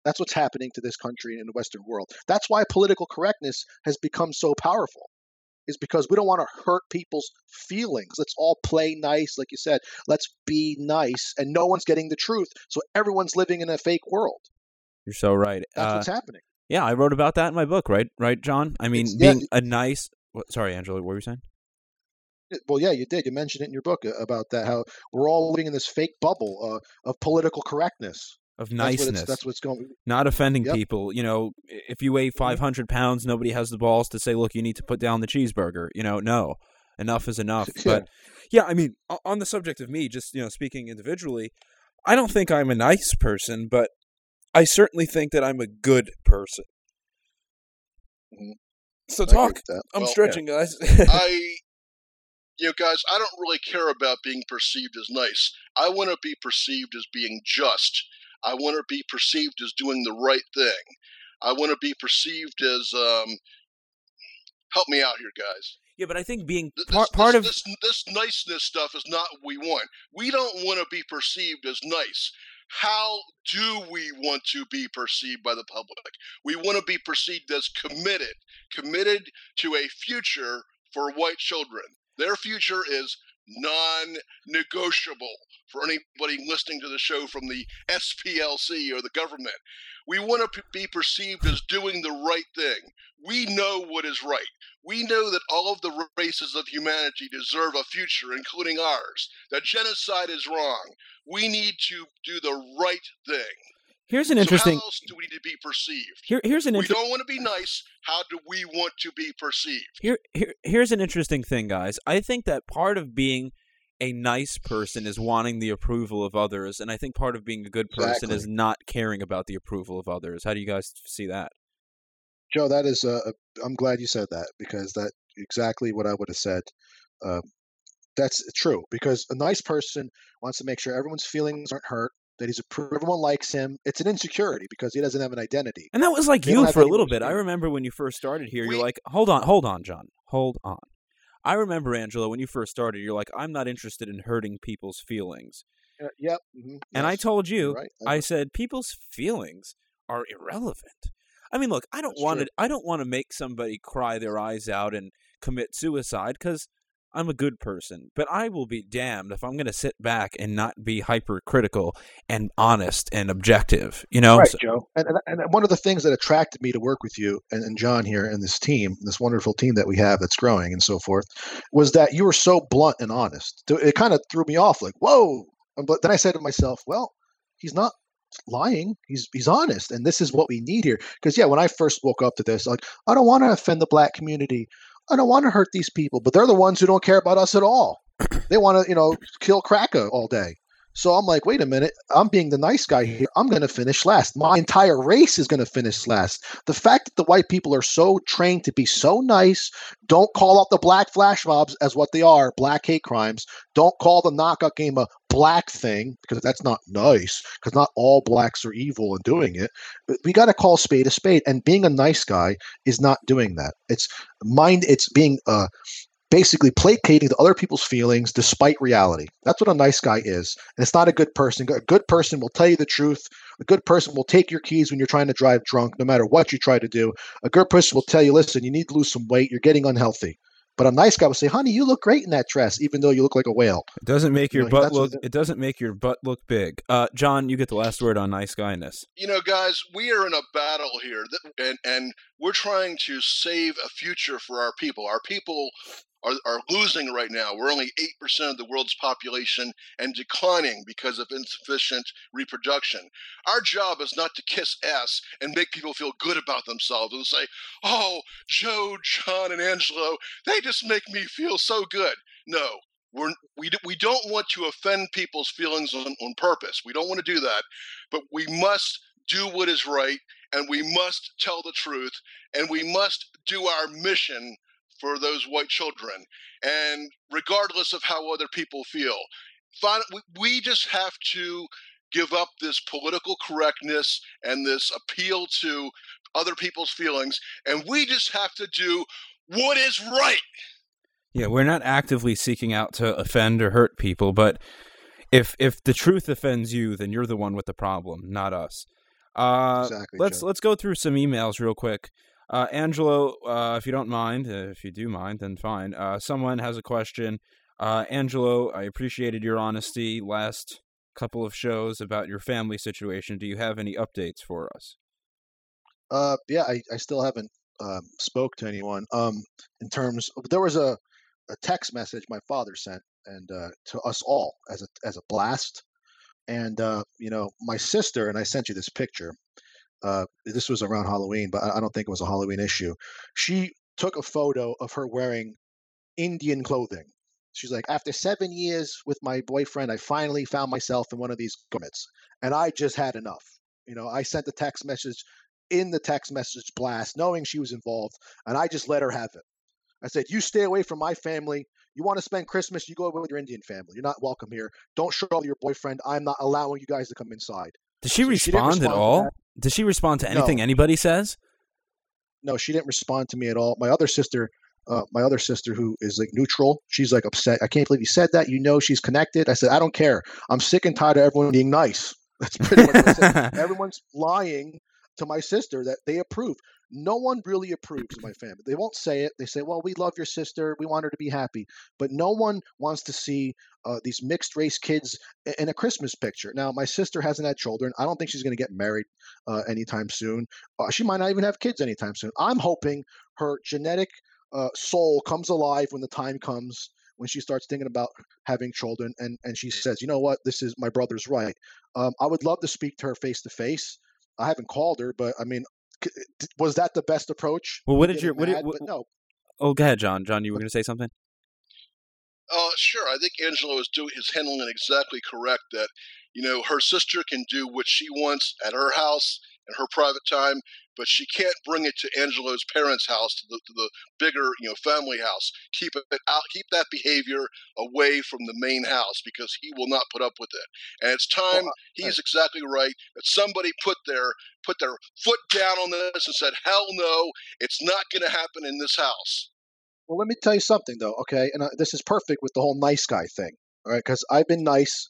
That's what's happening to this country and in the Western world. That's why political correctness has become so powerful. Is because we don't want to hurt people's feelings. Let's all play nice, like you said. Let's be nice, and no one's getting the truth. So everyone's living in a fake world. You're so right. That's Uh, what's happening. yeah, I wrote about that in my book. Right, right, John. I mean, It's- yeah, being a nice. What, sorry, Angela, What were you saying? Well, yeah, you did. You mentioned it in your book uh, about that. How we're all living in this fake bubble uh, of political correctness. Of That's what niceness. that's what's going. not offending Yep. people. You know, if you weigh 500 pounds, nobody has the balls to say, "Look, you need to put down the cheeseburger." You know, no, enough is enough. Yeah. But yeah, I mean, on the subject of me, just you know, speaking individually, I don't think I'm a nice person, but I certainly think that I'm a good person. Mhm. So I talk. I'm Well, stretching, guys. I, you know, guys, I don't really care about being perceived as nice. I want to be perceived as being just. I want to be perceived as doing the right thing. I want to be perceived as, um, help me out here, guys. yeah, but I think being part this, part of this, this niceness stuff is not what we want. We don't want to be perceived as nice. How do we want to be perceived by the public? We want to be perceived as committed, committed to a future for white children. Their future is non negotiable for anybody listening to the show from the SPLC or the government. We want to be perceived as doing the right thing. We know what is right. We know that all of the races of humanity deserve a future, including ours. That genocide is wrong. We need to do the right thing. Here's an So interesting. how else do we need to be perceived? Here, here's an We don't want to be nice. How do we want to be perceived? Here, here, here's an interesting thing, guys. I think that part of being a nice person is wanting the approval of others, and I think part of being a good person Exactly. is not caring about the approval of others. How do you guys see that? Joe, that is. Uh, I'm glad you said that because that exactly what I would have said. Um, that's true because a nice person wants to make sure everyone's feelings aren't hurt, that he's approved, everyone likes him. It's an insecurity because he doesn't have an identity. And that was like They you for a little bit. I remember when you first started here, We- you're like, "Hold on, hold on, John, hold on." I remember Angela when you first started. You're like, "I'm not interested in hurting people's feelings," Uh, yep. mhm, and I told you're right. I said, "People's feelings are irrelevant." I mean, look, I don't That's want to. I don't want to make somebody cry their eyes out and commit suicide because I'm a good person. But I will be damned if I'm going to sit back and not be hypercritical and honest and objective. You know, right, So- Joe. And, and and one of the things that attracted me to work with you and, and John here and this team, this wonderful team that we have that's growing and so forth, was that you were so blunt and honest. It kind of threw me off, like, whoa. But then I said to myself, well, he's not lying. He's he's honest, and this is what we need here. Because yeah, when I first woke up to this, like, I don't want to offend the black community. I don't want to hurt these people, but they're the ones who don't care about us at all. They want to, you know, kill Cracker all day. So I'm like, wait a minute, I'm being the nice guy here. I'm going to finish last. My entire race is going to finish last. The fact that the white people are so trained to be so nice, don't call out the black flash mobs as what they are, black hate crimes. Don't call the knockout game a black thing because that's not nice because not all blacks are evil in doing it. We got to call spade a spade and being a nice guy is not doing that. It's mind it's being uh basically placating to other people's feelings despite reality. That's what a nice guy is. And it's not a good person. A good person will tell you the truth. A good person will take your keys when you're trying to drive drunk, no matter what you try to do. A good person will tell you, listen, you need to lose some weight. You're getting unhealthy. But a nice guy will say, honey, you look great in that dress, even though you look like a whale. It doesn't make You your know, butt look. it- It doesn't make your butt look big. Uh, John, you get the last word on nice guyness. You know, guys, we are in a battle here, that, and and we're trying to save a future for our people. Our people are, are losing right now. We're only 8% of the world's population and declining because of insufficient reproduction. Our job is not to kiss ass and make people feel good about themselves and say, oh, Joe, John, and Angelo, they just make me feel so good. No. We're, we, we don't want to offend people's feelings on, on purpose. We don't want to do that. But we must do what is right and we must tell the truth and we must do our mission for those white children and regardless of how other people feel we- we just have to give up this political correctness and this appeal to other people's feelings and we just have to do what is right Yeah, we're not actively seeking out to offend or hurt people, but if if the truth offends you, then you're the one with the problem, not us. Uh, Exactly, let's Joe. let's go through some emails real quick. Uh, Angelo, uh, if you don't mind, uh, if you do mind, then fine. Uh, someone has a question. Uh, Angelo, I appreciated your honesty last couple of shows about your family situation. Do you have any updates for us? Uh, yeah, I, I still haven't um, spoke to anyone. Um, in terms, there was a, a text message my father sent and uh, to us all as a as a blast, and uh, you know my sister and I sent you this picture. Uh, this was around Halloween, but I, don't think it was a Halloween issue. She took a photo of her wearing Indian clothing. She's like, after seven years with my boyfriend, I finally found myself in one of these garments, and I just had enough. You know, I sent the text message in the text message blast, knowing she was involved, and I just let her have it. I said, "You stay away from my family. You want to spend Christmas? You go with your Indian family. You're not welcome here. Don't show your boyfriend. I'm not allowing you guys to come inside." Did she So she respond at all? Does she respond to No. anything anybody says? No, she didn't respond to me at all. My other sister, uh, my other sister, who is like neutral, she's like upset. I can't believe you said that. You know she's connected. I said, I don't care. I'm sick and tired of everyone being nice. That's pretty much what I said. Everyone's lying to my sister that they approve. No one really approves of my family. They won't say it. They say, "Well, we love your sister. We want her to be happy," but no one wants to see uh, these mixed race kids in a Christmas picture. Now, my sister hasn't had children. I don't think she's going to get married uh, anytime soon. Uh, she might not even have kids anytime soon. I'm hoping her genetic uh, soul comes alive when the time comes when she starts thinking about having children, and and she says, you know what, this is my brother's right. Um, I would love to speak to her face to face. I haven't called her, but I mean, was that the best approach? Well, what did Getting your what did, what, no, oh go ahead, John. John, you were going to say something. Uh, sure. I think Angelo is doing is handling it exactly correct. That you know her sister can do what she wants at her house and her private time, but she can't bring it to Angelo's parents' house, to the, to the bigger you know family house. Keep it out. Keep that behavior away from the main house because he will not put up with it. And it's time. Well, he's exactly right that somebody put their put their foot down on this and said, "Hell no, it's not going to happen in this house." Well, let me tell you something though, okay? And uh, this is perfect with the whole nice guy thing, all right? Because I've been nice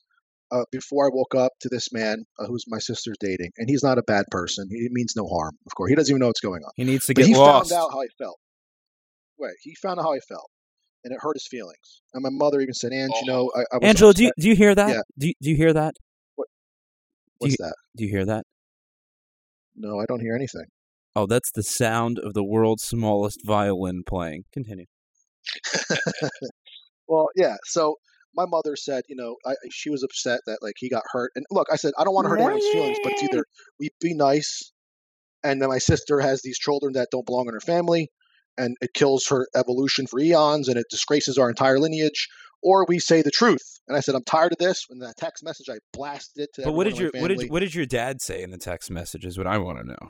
uh, before I woke up to this man uh, who's my sister's dating, and he's not a bad person. He means no harm, of course. He doesn't even know what's going on. He needs to But get he lost. found out how I felt. Right? He found out how I felt, and it hurt his feelings. And my mother even said, "Ange, you know, I, I was Angela, do you do you hear that? Yeah. Do you, do you hear that? What's you- that? Do you hear that? No, I don't hear anything. Oh, that's the sound of the world's smallest violin playing. Continue. Well, yeah. So my mother said, you know, I, she was upset that like he got hurt. And look, I said I don't want to hurt anyone's feelings, but it's either we be nice, and then my sister has these children that don't belong in her family, and it kills her evolution for eons, and it disgraces our entire lineage, or we say the truth. And I said I'm tired of this. In that text message, I blasted it to. But what did your what did what did your dad say in the text message? Is what I want to know.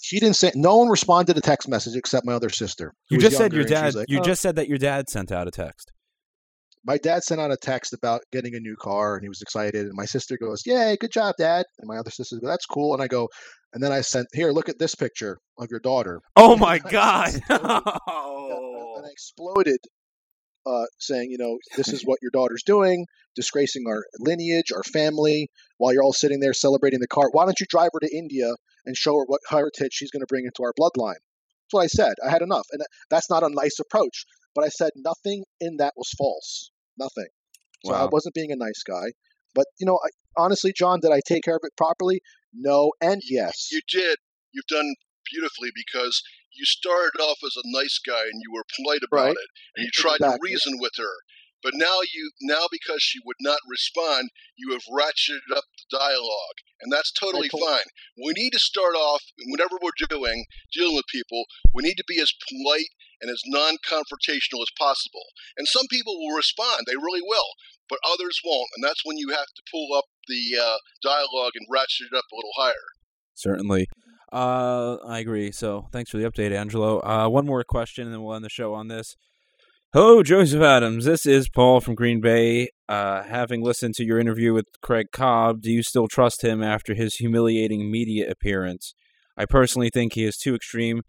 She didn't say. No one responded to the text message except my other sister. You just said your dad. like, you "Oh." just said that your dad sent out a text. My dad sent out a text about getting a new car and he was excited and my sister goes yay good job dad and my other sister goes that's cool and i go and then i sent here look at this picture of your daughter Oh And my God! and i exploded uh, saying you know this is what your daughter's doing disgracing our lineage our family while you're all sitting there celebrating the car. Why don't you drive her to india and show her what heritage she's going to bring into our bloodline? That's what i said. I had enough and that's not a nice approach but i said nothing in that was false nothing so I wasn't being a nice guy. But you know, I, honestly, John, did I take care of it properly? No, and yes. You did. You've done beautifully because you started off as a nice guy and you were polite about Right. it and you tried to reason with her. But now you now because she would not respond, you have ratcheted up the dialogue, and that's totally told- fine. We need to start off whatever we're doing, dealing with people. We need to be as polite and as non-confrontational as possible. And some people will respond; they really will, but others won't, and that's when you have to pull up the uh, dialogue and ratchet it up a little higher. Certainly. Uh, I agree. So thanks for the update, Angelo. Uh, one more question, and then we'll end the show on this. Hello, Joseph Adams. This is Paul from Green Bay. Uh, having listened to your interview with Craig Cobb, do you still trust him after his humiliating media appearance? I personally think he is too extreme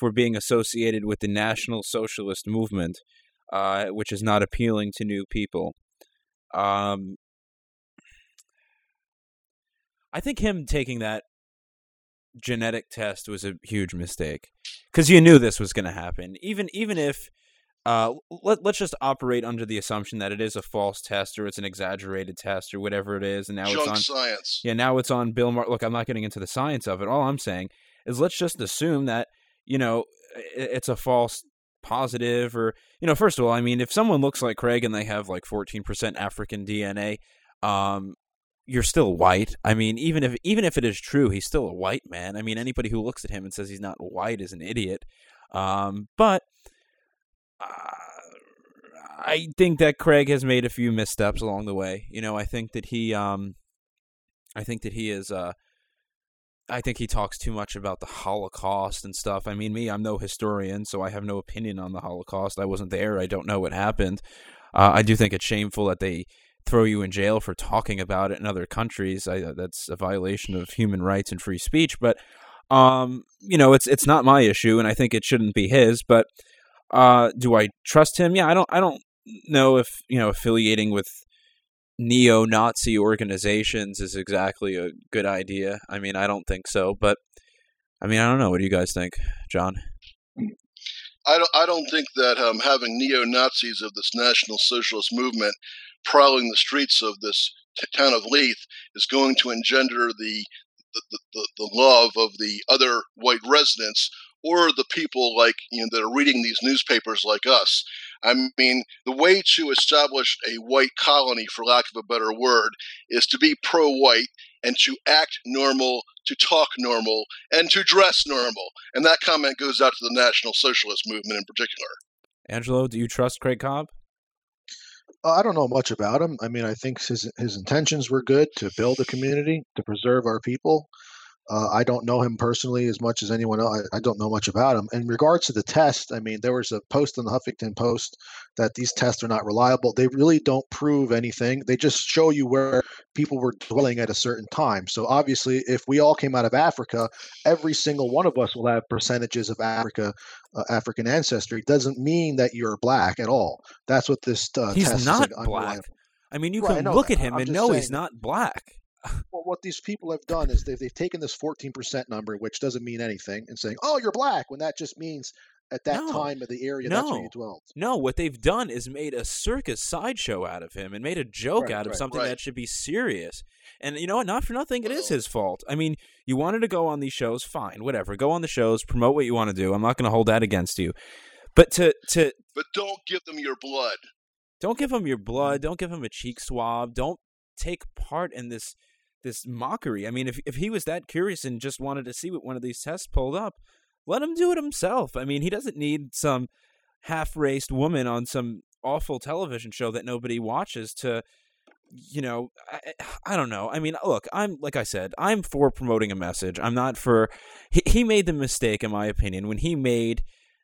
for being associated with the National Socialist movement, uh, which is not appealing to new people. Um, I think him taking that genetic test was a huge mistake because you knew this was going to happen. Even even if uh, let let's just operate under the assumption that it is a false test or it's an exaggerated test or whatever it is, and now Junk it's on science. yeah now it's on Bill Maher. Look, I'm not getting into the science of it. All I'm saying is let's just assume that you know it's a false positive or you know first of all i mean if someone looks like craig and they have like 14% african dna um you're still white. I mean even if even if it is true he's still a white man. I mean anybody who looks at him and says he's not white is an idiot. Um but uh, i think that craig has made a few missteps along the way. You know i think that he um i think that he is uh I think he talks too much about the Holocaust and stuff. I mean, me, I'm no historian, so I have no opinion on the Holocaust. I wasn't there. I don't know what happened. Uh, I do think it's shameful that they throw you in jail for talking about it in other countries. I, that's a violation of human rights and free speech. But um, you know, it's it's not my issue, and I think it shouldn't be his. But uh, do I trust him? Yeah, I don't. I don't know if you know affiliating with neo-Nazi organizations is exactly a good idea. I mean, I don't think so, but I mean, I don't know. What do you guys think, John? I don't, I don't think that um, having neo Nazis of this National Socialist movement prowling the streets of this town of Leith is going to engender the, the, the, the love of the other white residents or the people like you know that are reading these newspapers like us. I mean, the way to establish a white colony, for lack of a better word, is to be pro white and to act normal, to talk normal, and to dress normal. And that comment goes out to the National Socialist movement in particular. Angelo, do you trust Craig Cobb? Uh, I don't know much about him. I mean, I think his his intentions were good to build a community, to preserve our people. Uh, I don't know him personally as much as anyone else. I, I, don't know much about him. In regards to the test, I mean, there was a post in the Huffington Post that these tests are not reliable. They really don't prove anything. They just show you where people were dwelling at a certain time. So obviously, if we all came out of Africa, every single one of us will have percentages of Africa, uh, African ancestry. Doesn't mean that you're black at all. That's what this uh, he's test not black. I mean, you right, can look at him I'm and know saying. he's not black. Well, what these people have done is they've, they've taken this 14% number, which doesn't mean anything, and saying, oh, you're black, when that just means at that No. time of the area, No. that's where you dwelled. No, what they've done is made a circus sideshow out of him and made a joke Right, out of right, something right. that should be serious. And you know what? Not for nothing, it is his fault. I mean, you wanted to go on these shows, fine, whatever. Go on the shows, promote what you want to do. I'm not going to hold that against you. But to to But don't give them your blood. don't give him your mm. blood, don't give him a cheek swab, don't take part in this this mockery. I mean, if if he was that curious and just wanted to see what one of these tests pulled up, let him do it himself. I mean, he doesn't need some half-raced woman on some awful television show that nobody watches to you know I, I don't know i mean look i'm like i said i'm for promoting a message i'm not for he, he made the mistake in my opinion when he made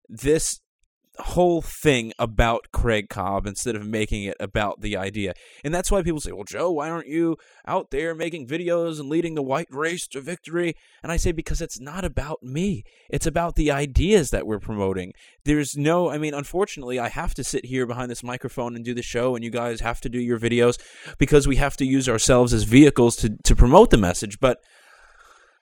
this whole thing about Craig Cobb instead of making it about the idea. And that's why people say, well, Joe, why aren't you out there making videos and leading the white race to victory? And I say, because it's not about me. It's about the ideas that we're promoting. There's no, I mean, unfortunately, I have to sit here behind this microphone and do the show, and you guys have to do your videos because we have to use ourselves as vehicles to, to promote the message. But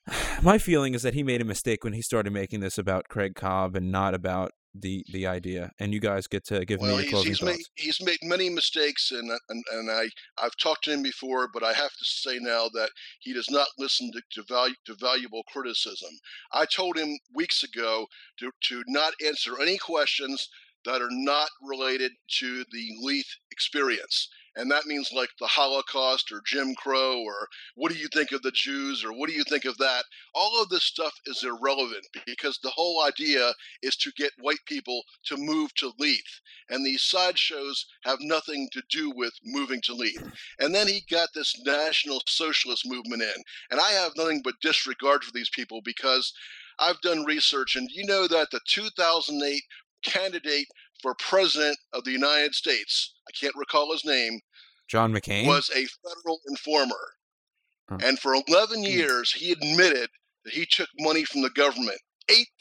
my feeling is that he made a mistake when he started making this about Craig Cobb and not about the the idea. And you guys get to give Well, me your he's, closing he's thoughts. made he's made many mistakes, and uh, and and I I've talked to him before, but I have to say now that he does not listen to to, value, to valuable criticism. I told him weeks ago to to not answer any questions that are not related to the Leith experience. And that means like the Holocaust or Jim Crow or what do you think of the Jews or what do you think of that? All of this stuff is irrelevant because the whole idea is to get white people to move to Leith. And these sideshows have nothing to do with moving to Leith. And then he got this National Socialist movement in. And I have nothing but disregard for these people because I've done research, and you know that the 2008 candidate for president of the United States, I can't recall his name, John McCain. was a federal informer. And for 11 hmm. years, he admitted that he took money from the government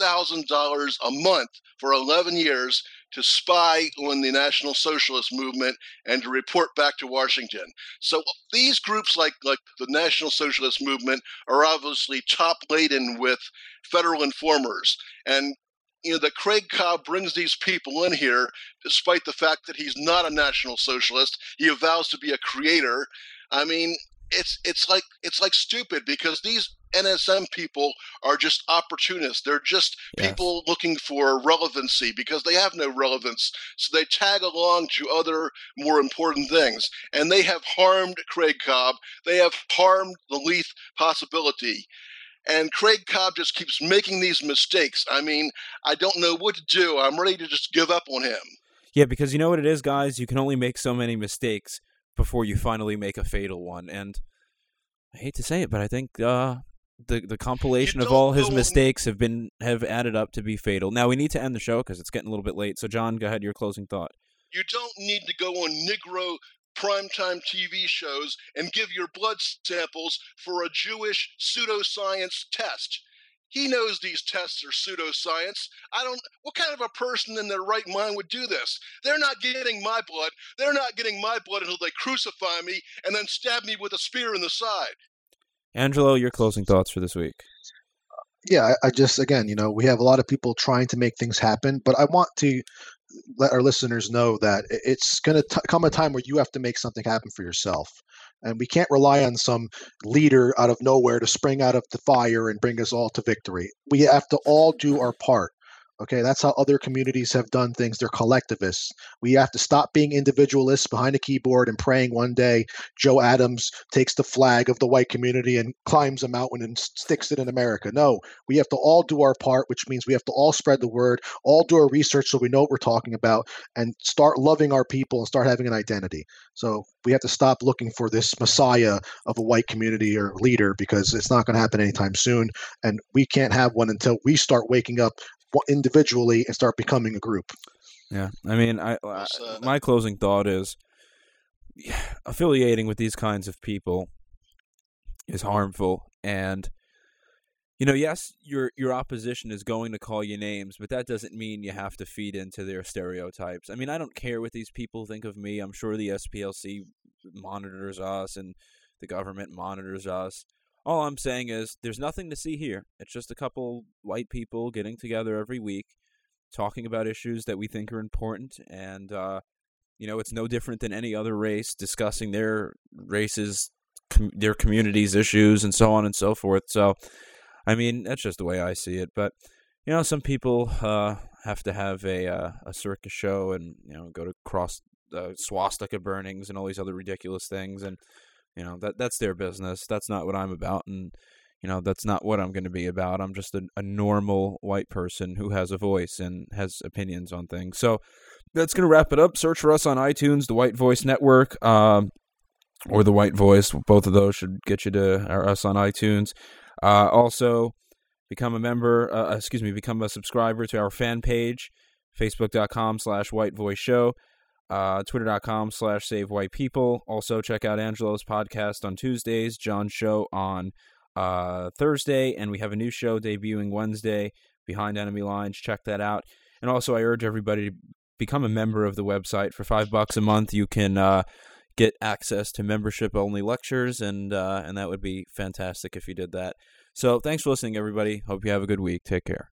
$8,000 a month for 11 years to spy on the National Socialist movement and to report back to Washington. So these groups, like, like the National Socialist movement, are obviously top laden with federal informers. And you know that Craig Cobb brings these people in here, despite the fact that he's not a national socialist. He avows to be a creator. I mean, it's it's like it's like stupid because these NSM people are just opportunists. They're just Yes. people looking for relevancy because they have no relevance. So they tag along to other more important things. And they have harmed Craig Cobb. They have harmed the Leith possibility. And Craig Cobb just keeps making these mistakes. I mean, I don't know what to do. I'm ready to just give up on him. Yeah, because you know what it is, guys. You can only make so many mistakes before you finally make a fatal one. And I hate to say it, but I think uh, the the compilation of all his mistakes have been have added up to be fatal. Now we need to end the show because it's getting a little bit late. So, John, go ahead. Your closing thought. You don't need to go on Negro primetime TV shows and give your blood samples for a Jewish pseudoscience test. He knows these tests are pseudoscience. I don't. What kind of a person in their right mind would do this? They're not getting my blood. They're not getting my blood until they crucify me and then stab me with a spear in the side. Angelo, your closing thoughts for this week. yeah, I, I just again, you know, we have a lot of people trying to make things happen, but I want to let our listeners know that it's going to come a time where you have to make something happen for yourself, and we can't rely on some leader out of nowhere to spring out of the fire and bring us all to victory. We have to all do our part. Okay, that's how other communities have done things. They're collectivists. We have to stop being individualists behind a keyboard and praying one day Joe Adams takes the flag of the white community and climbs a mountain and sticks it in America. No, we have to all do our part, which means we have to all spread the word, all do our research so we know what we're talking about, and start loving our people and start having an identity. So we have to stop looking for this messiah of a white community or leader because it's not going to happen anytime soon. And we can't have one until we start waking up individually and start becoming a group. Yeah, I mean, I, I uh, my closing thought is affiliating with these kinds of people is harmful. And you know yes your your opposition is going to call you names but that doesn't mean you have to feed into their stereotypes. I mean i don't care what these people think of me. I'm sure the SPLC monitors us and the government monitors us all I'm saying is there's nothing to see here. It's just a couple white people getting together every week, talking about issues that we think are important, and uh, you know it's no different than any other race discussing their races, com- their communities' issues, and so on and so forth. So, I mean that's just the way I see it. But you know, some people uh, have to have a uh, a circus show and you know go to cross uh, swastika burnings and all these other ridiculous things and you know that that's their business. That's not what I'm about, and you know that's not what I'm going to be about. I'm just a, a normal white person who has a voice and has opinions on things. So that's going to wrap it up. Search for us on iTunes, the White Voice Network, um, or the White Voice. Both of those should get you to us on iTunes. Uh, also, become a member. Uh excuse me, become a subscriber to our fan page, facebook.com slash White Voice Show uh, twitter.com slash save white people. Also, check out Angelo's podcast on Tuesdays, John's show on uh, Thursday, and we have a new show debuting Wednesday, Behind Enemy Lines. Check that out. And also, I urge everybody to become a member of the website. For five bucks a month, you can uh, get access to membership only lectures, and, uh, and that would be fantastic if you did that. So, thanks for listening, everybody. Hope you have a good week. Take care.